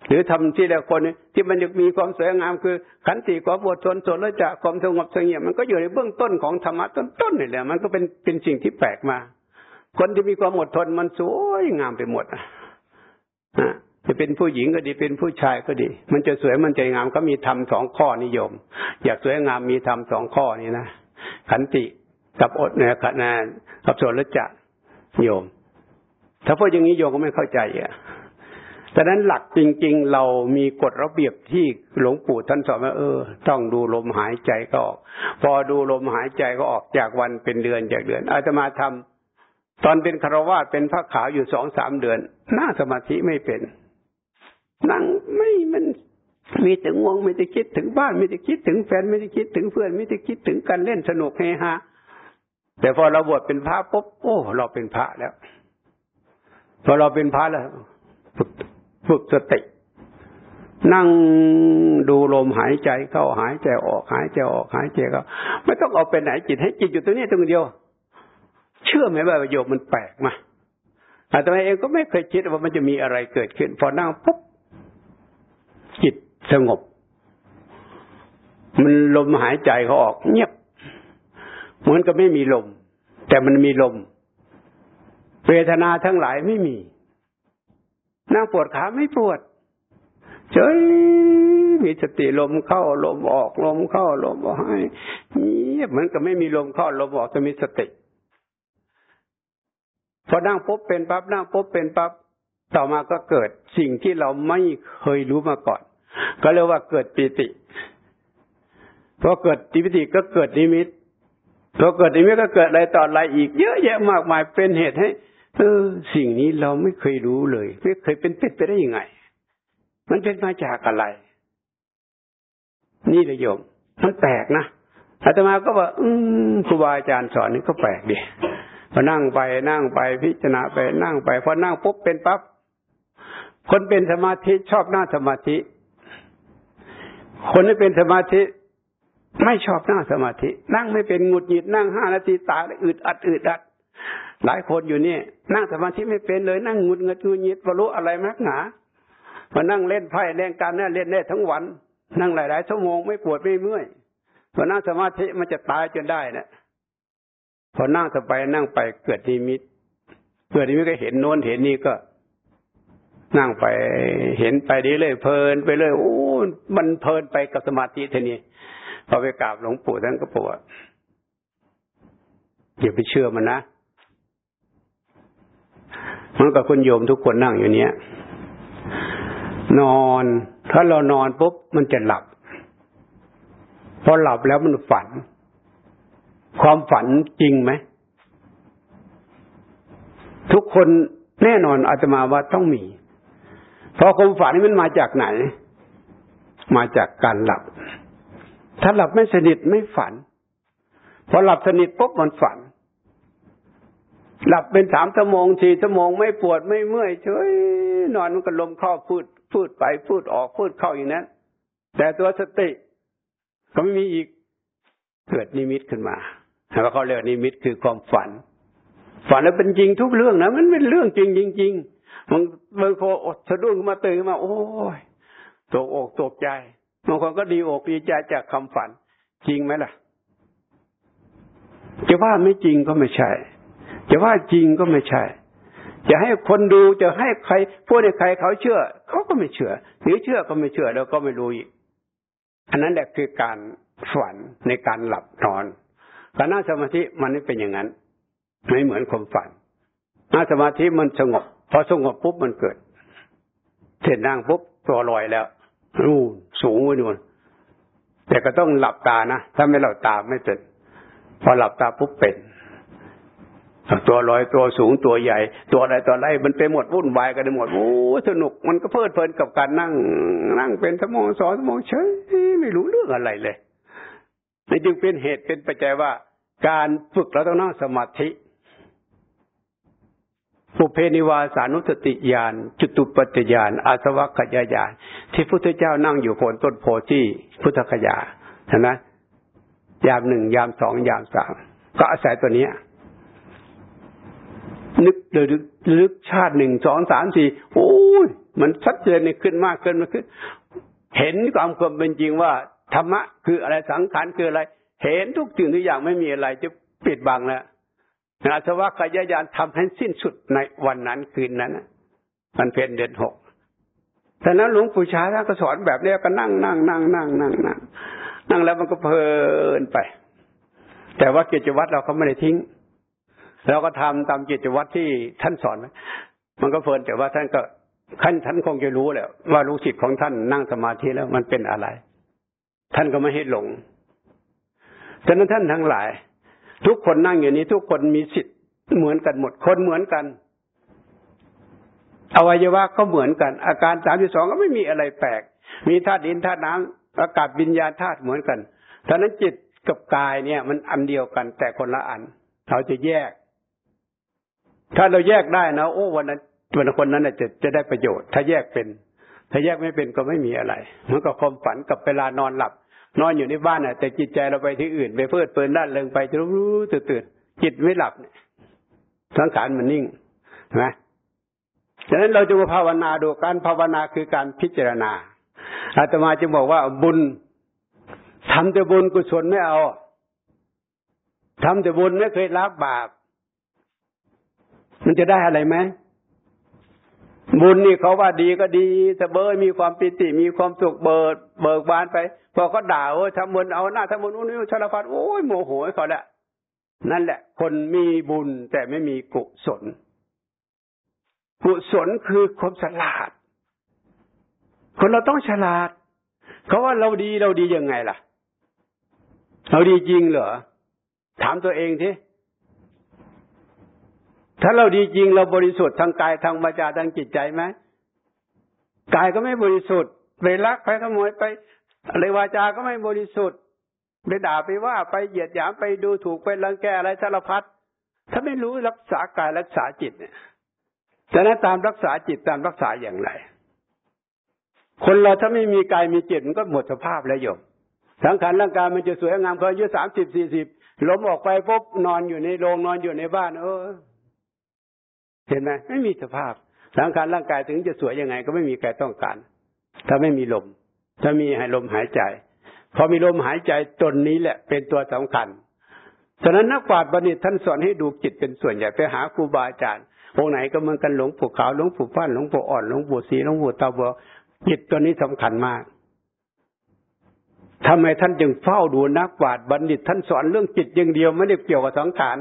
หรือทำที่แล้วคนที่มันมีความสวยงามคือ ขันติความอดทนสนและจะความสงบสงบมันก็อยู่ในเบื้องต้นของธรรมะต้นๆนี่แหละมันก็เป็นเป็นสิ่งที่แปลกมา คนที่มีความอดทนมันสวยงามไปหมดอะจะเป็นผู้หญิงก็ดีเป็นผู้ชายก็ดี มันจะสวยมันจะงามก็มีธรรมสองข้อนิยม อยากสวยงามมีธรรมสองข้อนี้นะขันติกับอดเนี่ยขณะกับสนและจะโยม ถ้าพูดอย่างนี้โยมก็ไม่เข้าใจอะ ดังนั้นหลักจริง ๆ เรามีกฎระเบียบที่หลวงปู่ท่านสอนว่าเออ ต้องดูลมหายใจก็ออก พอดูลมหายใจก็ออกจากวันเป็นเดือนจากเดือน อาจจะมาทำตอนเป็นคารวาสเป็นพระขาวอยู่สองสามเดือนนั่งสมาธิไม่เป็นนั่งไม่มันมีแต่ง่วงไม่ได้คิดถึงบ้านไม่ได้คิดถึงแฟนไม่ได้คิดถึงเพื่อนไม่ได้คิดถึงการเล่นสนุกเฮฮาแต่พอเราบวชเป็นพระปุ๊บโอ้ เราเป็นพระแล้ว พอเราเป็นพระแล้ว ฝึกสติ นั่งดูลมหายใจเข้าหายใจออกหายใจออกหายใจเข้าไม่ต้องเอาไปไหนจิตให้จิตอยู่ตรงนี้ตรงเดียว เชื่อไหมว่าประโยคมันแปลกมาอาตมาเองก็ไม่เคยคิดว่ามันจะมีอะไรเกิดขึ้น พอนั่งปุ๊บจิตสงบ มันลมหายใจเขาออก เงียบเหมือนกับไม่มีลม แต่มันมีลมเวทนาทั้งหลายไม่มี นั่งปวดขาไม่ปวด เฉยมีสติลมเข้าลมออกลมเข้าลมออกให้เงียบเหมือนกับไม่มีลมเข้าลมออกจะมีสติพอนั่งปุ๊บเป็นปั๊บนั่งปุ๊บเป็นปั๊บต่อมาก็เกิดสิ่งที่เราไม่เคยรู้มาก่อน ก็เรียกว่าเกิดปิติพอเกิดปิติก็เกิดนิมิตพอเกิดนิมิตก็เกิดอะไรต่ออะไรอีก เยอะแยะมากมายเป็นเหตุให้ เออ สิ่งนี้เราไม่เคยรู้เลย ไม่เคยเป็นเป็นไปได้ยังไง มันเป็นมาจากอะไร นี่เลยโยม มันแปลกนะอาตมาก็ว่า อืมครูบาอาจารย์สอนนี่ก็แปลกดีพอนั่งไปนั่งไปพิจารณาไปนั่งไปพอนั่งปุ๊บเป็นปั๊บคนเป็นสมาธิชอบนั่งสมาธิ คนที่เป็นสมาธิ ไม่ชอบนั่งสมาธิ นั่งไม่เป็นหงุดหงิดนั่งห้านาทีตาอึดอัดอึดอัด หลายคนอยู่นี่นั่งสมาธิไม่เป็นเลยนั่งงุดเงิดงูยิดรู้อะไรมักหนามานั่งเล่นไพ่เล่นการเนี่ยเล่นได้ทั้งวัน นั่งหลายๆชั่วโมงไม่ปวดไม่เมื่อยพอนั่งสมาธิมันจะตายจนได้นะพอนั่งสไปนั่งไปเกิดนิมิตเกิดนิมิตก็เห็นโน้นเห็นนี่ก็ นั่งไปเห็นไปดีเลยเพลินไปเลยโอ้มันเพลินไปกับสมาธิทีนี้พอไปกราบหลวงปู่ท่านก็บอกว่าอย่าไปเชื่อมันนะ มันกับคุณโยมทุกคนนั่งอยู่เนี้ยนอน ถ้าเรานอนปุ๊บมันจะหลับ พอหลับแล้วมันฝัน ความฝันจริงไหม ทุกคนแน่นอนอาตมาว่าต้องมี เพอความฝันนี้มันมาจากไหน มาจากการหลับ ถ้าหลับไม่สนิทไม่ฝัน พอหลับสนิทปุ๊บมันฝัน หลับเป็นสามชั่วโมงสี่ชั่วโมงไม่ปวดไม่เมื่อยเฉยนอนมันก็ลมเข้าพูดพูดไปพูดออกพูดเข้าอย่างนั้นแต่ตัวสติ ก็ไม่มีอีกเกิดนิมิตขึ้นมาแต่ว่าเขาเรียกนิมิตคือความฝัน ฝันแล้วเป็นจริงทุกเรื่องนะมันเป็นเรื่องจริงจริงบางบางคนอดสะดุ้งขึ้นมาตื่นมา โอ้ยตกอกตกใจบางคนก็ดีอกดีใจจากคำฝัน จริงไหมล่ะจะว่าไม่จริงก็ไม่ใช่ จะว่าจริงก็ไม่ใช่ จะให้คนดูจะให้ใครพูดให้ใครเขาเชื่อ เขาก็ไม่เชื่อหรือเชื่อก็ไม่เชื่อแล้วก็ไม่รู้อีกอันนั้นแหละคือการฝันในการหลับนอนการนั่งสมาธิมันไม่เป็นอย่างนั้น ไม่เหมือนความฝันนั่งสมาธิมันสงบพอสงบปุ๊บมันเกิดเห็นนั่งปุ๊บตัวลอยแล้วรูสูงไปนู่นแต่ก็ต้องหลับตานะถ้าไม่หลับตาไม่เป็นพอหลับตาปุ๊บเป็น ตัวลอยตัวสูงตัวใหญ่ ตัวอะไรตัวอะไรมันไปหมดวุ่นวายกันไปหมดโอ้สนุกมันก็เพลิดเพลินกับการนั่ง นั่งเป็นสมองสอนสมองเฉยไม่รู้เรื่องอะไรเลยนี่จึงเป็นเหตุเป็นปัจจัยว่า การฝึกเราต้องนั่งสมาธิปุเพนิวาสานุสติญาณจุตุปัจจานอาสวัคยายานที่พุทธเจ้านั่งอยู่โคนต้นโพธิพุทธคยาเห็นไหมยามหนึ่งยามสองยามสามก็อาศัยตัวนี้ นึกเลยลึกชาติหนึ่งสองสามสี่โอ้ยมันชัดเจนในขึ้นมากขึ้นมาขึ้น เห็นความความเป็นจริงว่าธรรมะคืออะไรสังขารคืออะไร เห็นทุกสิ่งทุกอย่างไม่มีอะไรจะปิดบังแล้วอาสวะขยายานทำให้สิ้นสุดในวันนั้นคืนนั้นมันเป็นเดือนหกฉะนั้นหลวงปู่ชาท่านก็สอนแบบนี้ก็นั่งนั่งนั่งนั่งนั่งนั่งนั่งแล้วมันก็เพลินไป แต่ว่ากิจวัตรเราเขาไม่ได้ทิ้ง เราก็ทำตามกิจวัตรที่ท่านสอน มันก็เพลินแต่ว่าท่านก็ขั้นท่านคงจะรู้แหละว่ารู้จิตของท่านนั่งสมาธิแล้วมันเป็นอะไร ท่านก็ไม่ให้หลงฉะนั้นท่านทั้งหลาย ทุกคนนั่งอย่างนี้ ทุกคนมีสิทธิ์เหมือนกันหมดคนเหมือนกัน อวัยวะก็เหมือนกัน อาการสามที่สองก็ไม่มีอะไรแปลก มีธาตุดินธาตุน้ำอากาศวิญญาณธาตุเหมือนกันฉะนั้นจิตกับกายเนี่ย มันอันเดียวกันแต่คนละอัน เราจะแยก ถ้าเราแยกได้นะโอ้วันนั้นวันคนนั้นจะจะได้ประโยชน์ ถ้าแยกเป็น ถ้าแยกไม่เป็นก็ไม่มีอะไรเหมือนกับความฝันกับเวลานอนหลับ นอนอยู่ในบ้านน่ะ แต่จิตใจเราไปที่อื่น ไปเพื่อเปินด้านเริงไปจะรู้ตื่นจิตไม่หลับเนี่ยสังขารมันนิ่งนะฉะนั้นเราจะมาภาวนาดูการภาวนาคือการพิจารณาอาตมาจึงบอกว่าบุญทำแต่บุญกุศลไม่เอาทำแต่บุญไม่เคยรับบาป มันจะได้อะไรไหมบุญนี่เขาว่าดีก็ดีแต่เบอมีความปิติมีความสุขเบิด เบิกบานไป พอเขาด่าโอ้ยทำบุญเอาหน้าทำบุญนู้นนี่ชลพัดโอ้ยโมโหเขาแหละ นั่นแหละ คนมีบุญแต่ไม่มีกุศล กุศลคือความฉลาด คนเราต้องฉลาด เขาว่าเราดีเราดียังไงล่ะ เราดีจริงเหรอ ถามตัวเองที ถ้าเราดีจริงเราบริสุทธิ์ทางกายทางวาจาทางจิตใจไหมกายก็ไม่บริสุทธิ์ไปลักไปขโมยไปอะไรวาจาก็ไม่บริสุทธิ์ไปด่าไปว่าไปเหยียดหยามไปดูถูกไปรังแกอะไรสารพัดถ้าไม่รู้รักษากายรักษาจิตเนี่ยฉะนั้นตามรักษาจิตตามรักษาอย่างไร คนเราถ้าไม่มีกายมีจิตมันก็หมดสภาพแล้วโยมสังขารร่างกายมันจะสวยงามพออายุสามสิบสี่สิบล้มออกไปปุ๊บนอนอยู่ในโรงนอนอยู่ในบ้าน เออ เห็นไหมไม่มีสภาพสังขารร่างกายถึงจะสวยยังไง ก็ไม่มีใครต้องการ ถ้าไม่มีลม ถ้ามีให้ลมหายใจ พอมีลมหายใจตนนี้แหละเป็นตัวสำคัญฉะนั้นนักปราชญ์บัณฑิตท่านสอนให้ดูจิตเป็นส่วนใหญ่ไปหาครูบาอาจารย์องค์ไหนก็เหมือนกันหลวงปู่ขาวหลวงปู่ฟ้านหลวงปู่อ่อนหลวงปู่ศรีหลวงปู่ตาบัวจิตตัวนี้สำคัญมากทำไมท่านจึงเฝ้าดูนักปราชญ์บัณฑิตท่านสอนเรื่องจิตอย่างเดียวไม่ได้เกี่ยวกับสังขาร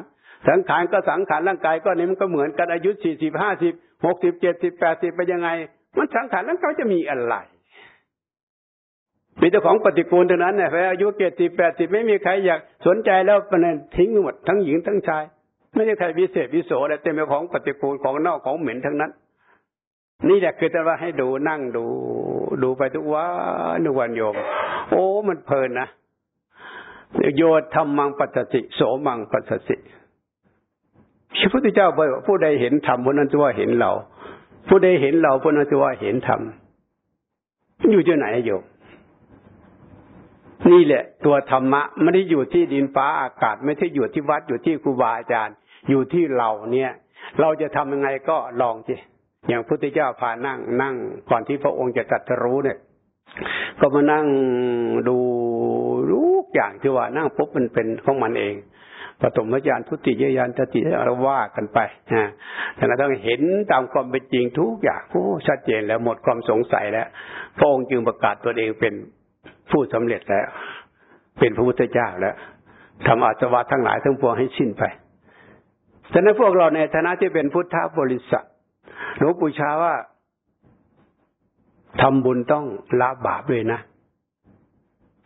สังขารก็สังขารร่างกายก็นี่มันก็เหมือนกันอายุสี่สิบห้าสิบหกสิบเจ็ดสิบแปดสิบไปยังไง มันสังขารร่างกายจะมีอะไรมีแต่ของปฏิกูลเท่านั้นเนี่ยอายุเจ็ดสิบแปดสิบไม่มีใครอยากสนใจแล้วมันทิ้งหมดทั้งหญิงทั้งชาย ไม่ใช่ใครวิเศษวิโสอะไรเต็มไปของปฏิกูลของนอกของเหม็นทั้งนั้น นี่แหละคือแต่ว่าให้ดูนั่งดู ดูไปทุกวันทุกวันโยม โอ้มันเพลินนะโยธรรมังปัสสิโสมังปัสสิ พระพุทธเจ้าบอกว่าผู้ใดเห็นธรรมผู้นั้นจะว่าเห็นเรา ผู้ใดเห็นเราผู้นั้นจะว่าเห็นธรรมอยู่ที่ไหนโยมนี่แหละ ตัวธรรมะไม่ได้อยู่ที่ดินฟ้าอากาศ ไม่ใช่อยู่ที่วัดอยู่ที่ครูบาอาจารย์ อยู่ที่เราเนี่ย เราจะทำยังไงก็ลองสิอย่างพุทธเจ้าพานั่งนั่งก่อนที่พระองค์จะตรัสรู้เนี่ย ก็มานั่งดูรู้อย่างที่ว่านั่งปุ๊บมันเป็นของมันเอง ปฐมญาณทุติยญาณตติเราว่ากันไปฮะแต่เราต้องเห็นตามความเป็นจริงทุกอย่างโอ้ชัดเจนแล้วหมดความสงสัยแล้วพระองค์จึงประกาศตัวเองเป็นผู้สำเร็จแล้ว เป็นพระพุทธเจ้าแล้วทำอาสวะทั้งหลายทั้งปวงให้สิ้นไปฉะนั้นพวกเราในฐานะที่เป็นพุทธบริษัทหลวงปู่ชาว่าทำบุญต้องละบาปด้วยนะ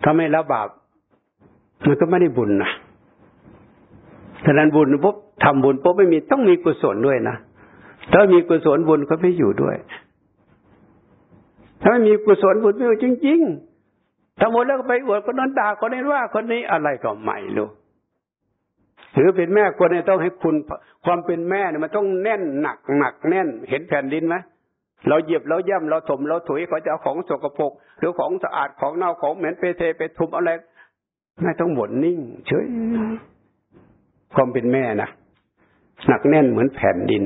ถ้าไม่ละบาปมันก็ไม่ได้บุญนะ ฉะนั้นบุญปุ๊บทำบุญปุ๊บไม่มีต้องมีกุศลด้วยนะถ้ามีกุศลบุญก็ไม่อยู่ด้วย ถ้าไม่มีกุศลบุญไม่อยู่จริงๆทั้งหมดแล้วก็ไปอวดคนนั้นด่าคนนี้ว่าคนนี้อะไรก็ไม่รู้หรือเป็นแม่คนนี้ต้องให้คุณความเป็นแม่เนี่ยมันต้องแน่นหนักหนักแน่น เห็นแผ่นดินไหมเราเหยียบเราย่ำเราถมเราถุยเขาจะเอาของสกปรกหรือของสะอาดของเน่าของเหม็นไปเทไปทุบอะไรไม่ต้องหมดนิ่งเฉย ความเป็นแม่นะหนักแน่นเหมือนแผ่นดิน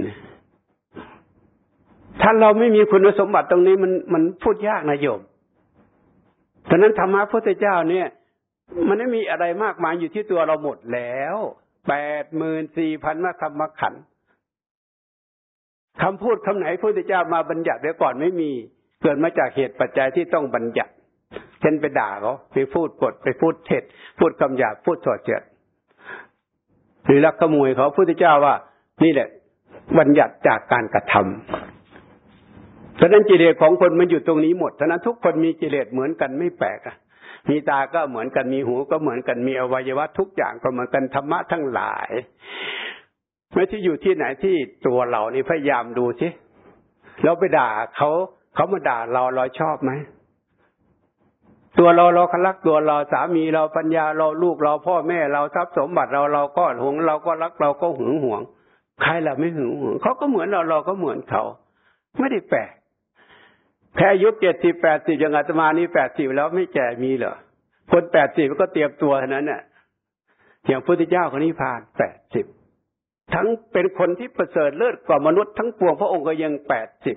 ถ้าเราไม่มีคุณสมบัติตรงนี้มันมันพูดยากนะโยมฉะนั้นธรรมะพระพุทธเจ้าเนี่ย มันไม่มีอะไรมากมายอยู่ที่ตัวเราหมดแล้วแปดหมื่นสี่พันมาธรรมขันคำพูดคำไหนพระพุทธเจ้ามาบัญญัติไว้ก่อนไม่มี เกิดมาจากเหตุปัจจัยที่ต้องบัญญัติเช่นไปด่าเขาไปพูดกดไปพูดเท็จพูดคำหยาบพูดสอดเจด หรือลักขโมยเขาพุทธเจ้าว่า นี่แหละบัญญัติจากการกระทำฉะนั้นกิเลสของคนมันอยู่ตรงนี้หมดฉะนั้นทุกคนมีกิเลสเหมือนกันไม่แปลกอะมีตาก็เหมือนกันมีหูก็เหมือนกันมีอวัยวะทุกอย่างก็เหมือนกันธรรมะทั้งหลายไม่ที่อยู่ที่ไหนที่ตัวเรานี่พยายามดูสิเราไปด่าเขาเขามาด่าเราเราชอบไหม ตัวเราเราคลักตัวเราสามีเราปัญญาเราลูกเราพ่อแม่เราทรัพย์สมบัติเราเราก็หวงเราก็รักเราก็หึงหวง ใครเราไม่หึงหวงเขาก็เหมือนเราเราก็เหมือนเขา ไม่ได้แปลกแค่อายุเจ็ดสิบแปดสิบย่างอาตมานี่แปดสิบแล้วไม่แก่มีเหรอคนแปดสิบก็เตรียมตัวเท่านั้นเนี่ยอย่างพระพุทธเจ้าคนนี้ผ่านแปดสิบทั้งเป็นคนที่ประเสริฐเลิศกว่ามนุษย์ทั้งปวงพระองค์ก็ยังแปดสิบ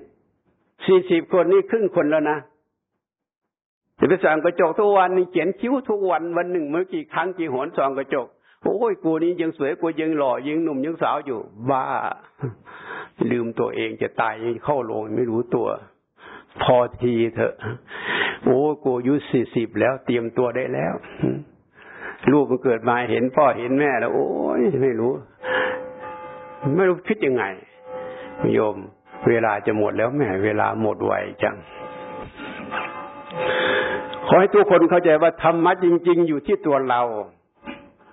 สี่สิบคนนี่ครึ่งคนแล้วนะ จะไปส่องกระจกทุกวันนี่เขียนคิ้วทุกวันวันหนึ่งเมื่อกี่ครั้งกี่หนส่องกระจกโอ้ยกูนี้ยังสวยกูยังหล่อยังหนุ่มยังสาวอยู่ บ้า ลืมตัวเองจะตายยังเข้าลงไม่รู้ตัว พอทีเถอะ โอ้กูอายุสี่สิบแล้วเตรียมตัวได้แล้วลูกมันเกิดมาเห็นพ่อเห็นแม่แล้ว โอ้ยไม่รู้ ไม่รู้คิดยังไงโยม เวลาจะหมดแล้วแม่เวลาหมดไวจัง อให้ทุกคนเข้าใจว่าธรรมะจริง ๆ อยู่ที่ตัวเรา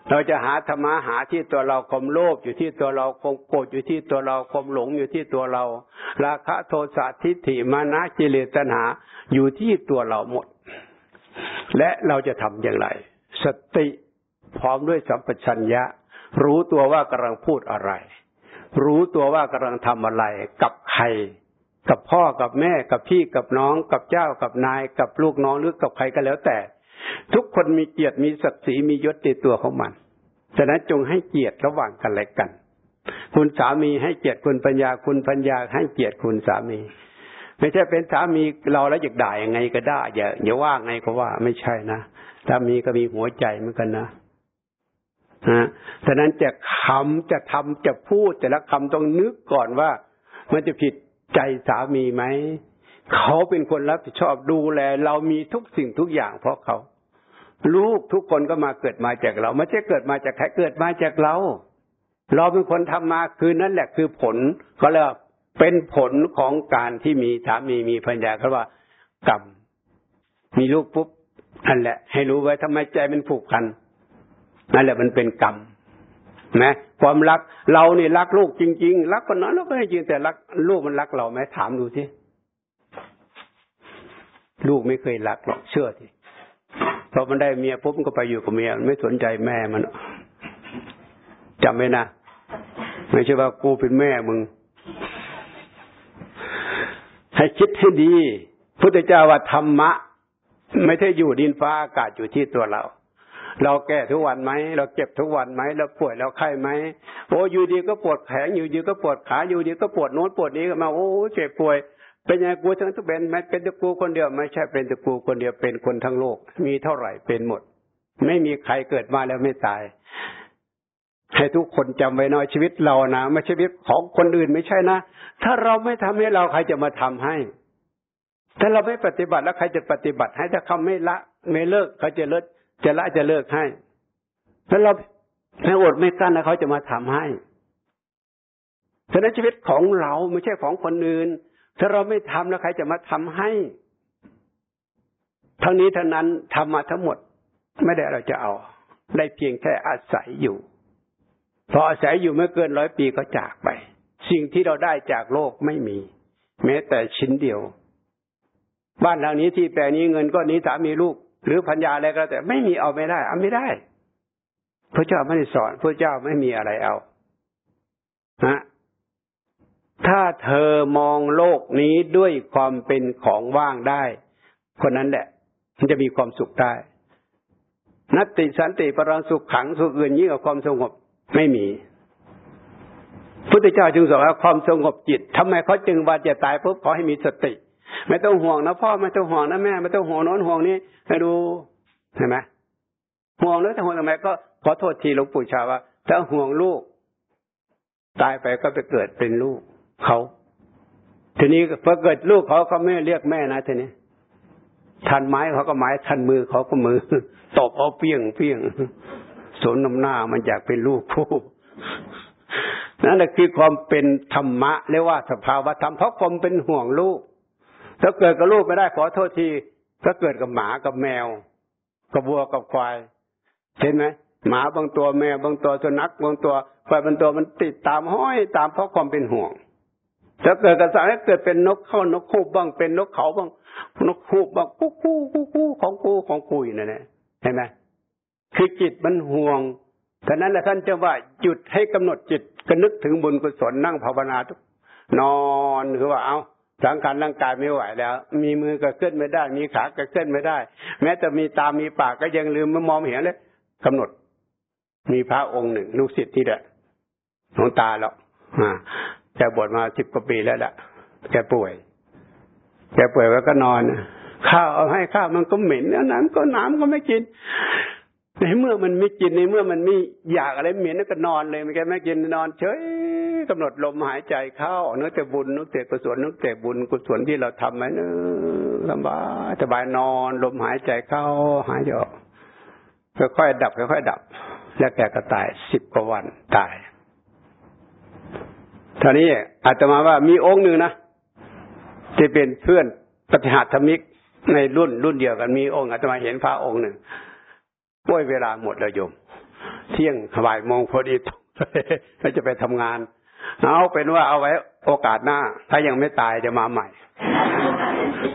เราจะหาธรรมะหาที่ตัวเราความโลภอยู่ที่ตัวเราความโกรธอยู่ที่ตัวเราความหลงอยู่ที่ตัวเรา ราคะโทสะทิฏฐิมานะกิเลสตัณหาอยู่ที่ตัวเราหมด และเราจะทำอย่างไร สติพร้อมด้วยสัมปชัญญะ รู้ตัวว่ากำลังพูดอะไร รู้ตัวว่ากำลังทำอะไรกับใคร กับพ่อกับแม่กับพี่กับน้อง กับเจ้ากับนาย กับลูกน้องหรือกับใครก็แล้วแต่ ทุกคนมีเกียรติมีศักดิ์ศรีมียศในตัวของมันฉะนั้นจงให้เกียรติระหว่างกันและกัน คุณสามีให้เกียรติคุณปัญญาคุณปัญญาให้เกียรติคุณสามี ไม่ใช่เป็นสามีเราแล้วอยากด่ายังไงก็ได้อย่าอย่าว่าไงก็ว่าไม่ใช่นะสามีก็มีหัวใจเหมือนกันนะฮะฉะนั้นจะคำจะทำจะพูดแต่ละคำต้องนึกก่อนว่ามันจะผิด ใจสามีไหม เขาเป็นคนรับผิดชอบดูแล เรามีทุกสิ่งทุกอย่างเพราะเขา ลูกทุกคนก็มาเกิดมาจากเรา ไม่ใช่เกิดมาจากใครเกิดมาจากเรา เราเป็นคนทำมาคือนั่นแหละคือผลก็เรียกเป็นผลของการที่มีสามีมีพัญญาเขาว่ากรรมมีลูกปุ๊บนั่นแหละ ให้รู้ไว้ทำไมใจมันผูกพันนั่นแหละมันเป็นกรรม นะความรักเราเนี่ยรักลูกจริง ๆ รักคนนั้นเราก็ให้จริงแต่รักลูกมันรักเราไหมถามดูสิลูกไม่เคยรักหรอกเชื่อทีพอมันได้เมียปุ๊บมันก็ไปอยู่กับเมียไม่สนใจแม่มันจำไว้นะไม่ใช่ว่ากูเป็นแม่มึง ให้คิดให้ดีพุทธเจ้าว่าธรรมะ ไม่ใช่อยู่ดินฟ้าอากาศอยู่ที่ตัวเรา เราแก่ทุกวันไหมเราเจ็บทุกวันไหมเราป่วยเราไข้ไหมโอ้อยู่ดีก็ปวดแขนอยู่ดีก็ปวดขาอยู่ดีก็ปวดโน้นปวดนี้มาโอ้เจ็บป่วยเป็นยังไงกูทั้งทุกเป็นไม่เป็นตะกูคนเดียวไม่ใช่เป็นตะกูคนเดียวเป็นคนทั้งโลก มีเท่าไหร่เป็นหมด ไม่มีใครเกิดมาแล้วไม่ตาย ให้ทุกคนจำไว้น้อยชีวิตเรานะไม่ใช่ชีวิตของคนอื่นไม่ใช่นะถ้าเราไม่ทำให้เราใครจะมาทำให้ ถ้าเราไม่ปฏิบัติแล้วใครจะปฏิบัติให้ถ้าเขาไม่ละ ไม่เลิกเขาจะเลิก จะละจะเลิกให้ถ้าเราไม่อดไม่กั้นแล้วเขาจะมาทำให้ฉะนั้นชีวิตของเราไม่ใช่ของคนอื่น ถ้าเราไม่ทำแล้วใครจะมาทำให้ ทั้งนี้ทั้งนั้นทำมาทั้งหมด ไม่ได้เราจะเอา ได้เพียงแค่อาศัยอยู่ พออาศัยอยู่ไม่เกินร้อยปีก็จากไป สิ่งที่เราได้จากโลกไม่มี แม้แต่ชิ้นเดียว บ้านหลังนี้ที่แปลนี้เงินก็นี้สามีลูก หรือพัญญาอะไรก็แต่ไม่มีเอาไม่ได้เอาไม่ได้พระเจ้าไม่ได้สอนพระเจ้าไม่มีอะไรเอาฮะถ้าเธอมองโลกนี้ด้วยความเป็นของว่างได้ คนนั้นแหละ มันจะมีความสุขได้ นัตติสันติปรังสุขขังสุขอื่นยิ่งกว่าความสงบไม่มีพุทธเจ้าจึงสอนว่าความสงบจิตทำไมเขาจึงว่าจะตายปุ๊บขอให้มีสติ ไม่ต้องห่วงนะพ่อไม่ต้องห่วงนะแม่ไม่ต้องห่วงโน้นห่วงนี้ให้ดูเห็นไหมห่วงแล้วแต่ห่วงทำไมก็ขอโทษทีหลวงปู่ชาว่าถ้าห่วงลูก ตายไปก็ไปเกิดเป็นลูกเขาทีนี้พอเกิดลูกเขาเขาไม่เรียกแม่นะทีนี้ทันไม้เขาก็ไม้ทันมือเขาก็มือตบเอาเปี้ยงเปี้ยงสนนำหน้ามันอยากเป็นลูกผู้นั่นแหละคือความเป็นธรรมะเรียกว่าสภาวะธรรมเพราะความเป็นห่วงลูก ถ้าเกิดกับลูกไม่ได้ขอโทษที ถ้าเกิดกับหมากับแมว กับวัวกับควาย เห็นไหมหมาบางตัวแมวบางตัวสุนัขบางตัวควายบางตัวมันติดตามห้อยตามเพราะความเป็นห่วงถ้าเกิดกับสัตว์เกิดเป็นนกเข้านกคูบบ้างเป็นนกเขาบ้างนกคูบบ้างกู้กู้กู้กู้ของกูของกูอยู่นั่นแหละเห็นไหมคือจิตมันห่วงฉะนั้นแหละท่านจะว่าหยุดให้กำหนดจิตก็นึกถึงบุญกุศลนั่งภาวนาทุกนอนคือว่าเอา สังขารร่างกายไม่ไหวแล้ว มีมือก็เคลื่อนไม่ได้ มีขาก็เคลื่อนไม่ได้ แม้แต่มีตา มีปากก็ยังลืมไม่มองเห็นเลยกำหนด มีพระองค์หนึ่ง ลูกศิษย์ที่เด็ดหลวงตาแล้วแกบวชมาสิบกว่าปีแล้วแหละแกป่วย แกป่วยแล้วก็นอน ข้าวเอาให้ข้าวมันก็เหม็นน้ำก็น้ำก็ไม่กินในเมื่อมันไม่กินในเมื่อมันไม่อยากอะไรเหม็นก็นอนเลยมันแค่ไม่กินนอนเฉย กำหนดลมหายใจเข้านึกแต่บุญนึกแต่กุศลนึกแต่บุญกุศลที่เราทำไหมเนอสบายสบายนอน ลมหายใจเข้าหายออกค่อยๆดับค่อยๆดับ แล้วแกก็ตายสิบกว่าวันตายท่านี้อาตมาว่ามีองค์หนึ่งนะที่เป็นเพื่อนปฏิหัตธมิกในรุ่นรุ่นเดียวกันมีองค์อาตมาเห็นพระองค์หนึ่งป่วยเวลาหมดแล้วโยม เที่ยงบ่ายโมงพอดีก็จะไปทำงาน เอาเป็นว่าเอาไว้โอกาสหน้า ถ้ายังไม่ตายจะมาใหม่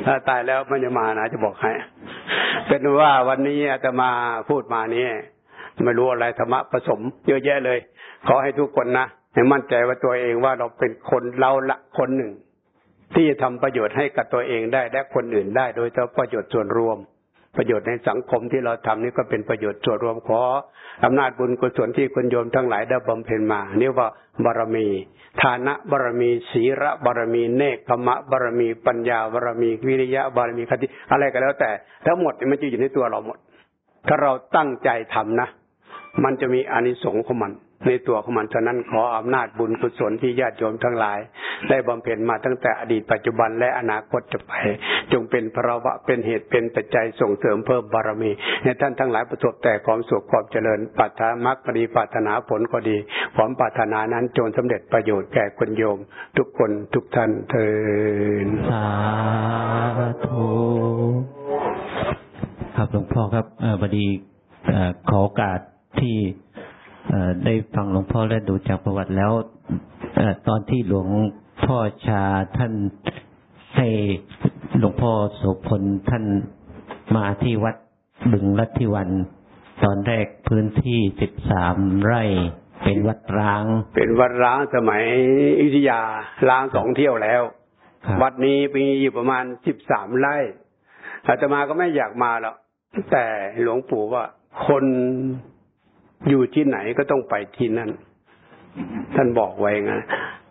ถ้าตายแล้วมันจะมานะจะบอกให้ เป็นว่าวันนี้อาตมาพูดมานี้ไม่รู้อะไรธรรมะผสม เยอะแยะเลย ขอให้ทุกคนนะให้มั่นใจว่าตัวเองว่าเราเป็นคนเราละคนหนึ่ง ที่จะทำประโยชน์ให้กับตัวเองได้และคนอื่นได้ โดยเฉพาะประโยชน์ส่วนรวม ประโยชน์ในสังคมที่เราทำนี่ก็เป็นประโยชน์ส่วนรวมขออำนาจบุญกุศลที่คุณโยมทั้งหลายได้บำเพ็ญมานี่ว่าบารมี ฐานะบารมี ศีระบารมี เนคขมะบารมี ปัญญาบารมี วิริยะบารมีคติอะไรก็แล้วแต่ ทั้งหมดมันจะอยู่ในตัวเราหมด ถ้าเราตั้งใจทำนะ มันจะมีอานิสงส์ของมัน ในตัวของมันฉะนั้นขออำนาจบุญกุศลที่ญาติโยมทั้งหลาย ได้บำเพ็ญมาตั้งแต่อดีตปัจจุบันและอนาคตจะไป จงเป็นภาวะเป็นเหตุเป็นปัจจัยส่งเสริมเพิ่มบารมี ในท่านทั้งหลายประสบแต่ความสุขความเจริญปัตถามรรคปฏิปัถนาผลก็ดีความปรารถนานั้นจงสำเร็จประโยชน์แก่คนโยม ทุกคนทุกท่านเทินสาธุครับหลวงพ่อครับเอ่อพอดีขอโอกาสที่ ได้ฟังหลวงพ่อและดูจากประวัติแล้วเอ่อตอนที่หลวงพ่อชาท่านให้หลวงพ่อโสพลท่านมาที่วัดบึงรัตทิวัน ตอนแรกพื้นที่สิบสามไร่เป็นวัดร้าง เป็นวัดร้างสมัยอยุธยาร้างสองเที่ยวแล้วครับวัดนี้มีอยู่ประมาณสิบสามไร่อาตมาก็ไม่อยากมาหรอกแต่หลวงปู่ว่าคน อยู่ที่ไหนก็ต้องไปที่นั่น ท่านบอกไว้ไง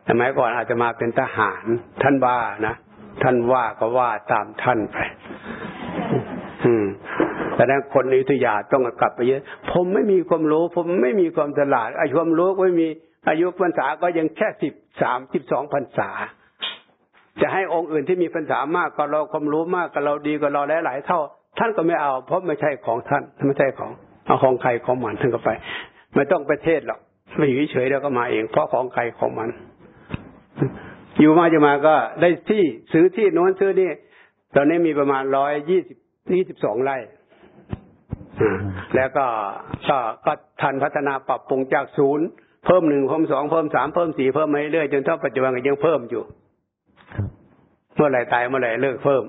สมัยก่อนอาจจะมาเป็นทหาร ท่านว่านะท่านว่าก็ว่าตามท่านไป อืมแต่นั้นคนอยุธยาต้องกลับไปเยอะ ผมไม่มีความรู้ ผมไม่มีความฉลาดอายุความรู้ก็ไม่มี อายุพรรษาก็ยังแค่สิบสามสิบสองพรรษา จะให้องค์อื่นที่มีพรรษามากกว่าเราความรู้มากกว่าเราดีกว่าเราหลายๆเท่า ท่านก็ไม่เอา เพราะไม่ใช่ของท่านไม่ใช่ของ เอาของใครของมันท่านก็ไป ไม่ต้องไปเทศหรอกไม่อยู่เฉยๆแล้วก็มาเอง เพราะของใครของมัน อยู่มาจะมาก็ได้ที่ซื้อที่โน้นซื้อนี่ตอนนี้มีประมาณร้อยยี่สิบยี่สิบสองไร่อ่าแล้วก็ก็ก็ทันพัฒนาปรับปรุงจากศูนย์เพิ่มหนึ่งเพิ่มสองเพิ่มสามเพิ่มสี่เพิ่มมาเรื่อยๆจนเท่าปัจจุบันก็ยังเพิ่มอยู่ครับเมื่อไหร่ตายเมื่อไหร่เลิกเพิ่ม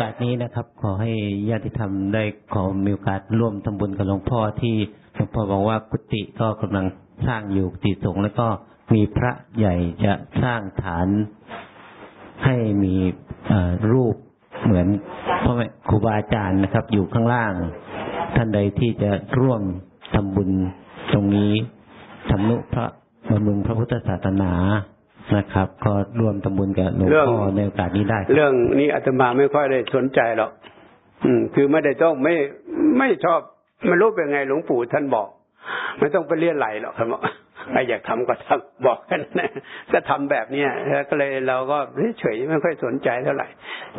อ่าอืมโอกาสนี้นะครับ ขอให้ญาติธรรมได้ขอมีโอกาสร่วมทำบุญกับหลวงพ่อที่หลวงพ่อบอกว่ากุฏิก็กำลังสร้างอยู่กุฏิสงฆ์แล้วก็มีพระใหญ่จะสร้างฐานให้มีรูปเหมือนพ่อแม่ครูบาอาจารย์นะครับ อยู่ข้างล่าง ท่านใดที่จะร่วมทำบุญตรงนี้ทำนุพระบำรุงพระพุทธศาสนา นะครับ ก็ร่วมทำบุญกับหลวงพ่อในโอกาสนี้ได้ครับเรื่องนี้อาตมาไม่ค่อยได้สนใจหรอกอืม คือไม่ได้ต้องไม่ไม่ชอบไม่รู้เป็นไงหลวงปู่ท่านบอก ไม่ต้องไปเรียนไหลหรอกท่านบอกใครอยากทำก็ทำบอกกันนะก็ทำแบบเนี้ยแล้วก็เลยเราก็เฉยๆไม่ค่อยสนใจเท่าไหร่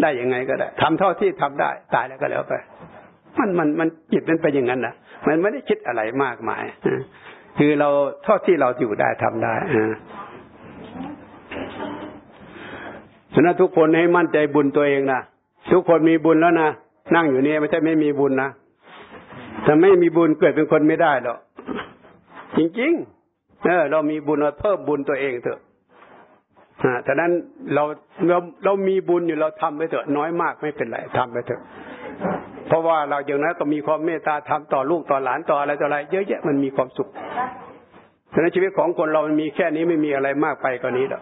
ได้ยังไงก็ได้ทำเท่าที่ทำได้ ตายแล้วก็แล้วไป มันมันมันจิตมันเป็นอย่างนั้นนะมันไม่ได้คิดอะไรมากมายอ่าคือเราเท่าที่เราอยู่ได้ทำได้อ่า ฉะนั้นทุกคนให้มั่นใจบุญตัวเองนะทุกคนมีบุญแล้วนะนั่งอยู่นี่ไม่ใช่ไม่มีบุญนะถ้าไม่มีบุญเกิดเป็นคนไม่ได้หรอกจริงๆเออเรามีบุญเราเพิ่มบุญตัวเองเถอะอ่าฉะนั้นเราเราเรามีบุญอยู่เราทำไปเถอะ น้อยมากไม่เป็นไรทำไปเถอะ เพราะว่าเราอย่างนั้นก็มีความเมตตาทำต่อลูกต่อหลานต่ออะไรต่ออะไร เยอะแยะมันมีความสุขฉะนั้นชีวิตของคนเรามันมีแค่นี้ไม่มีอะไรมากไปกว่านี้หรอก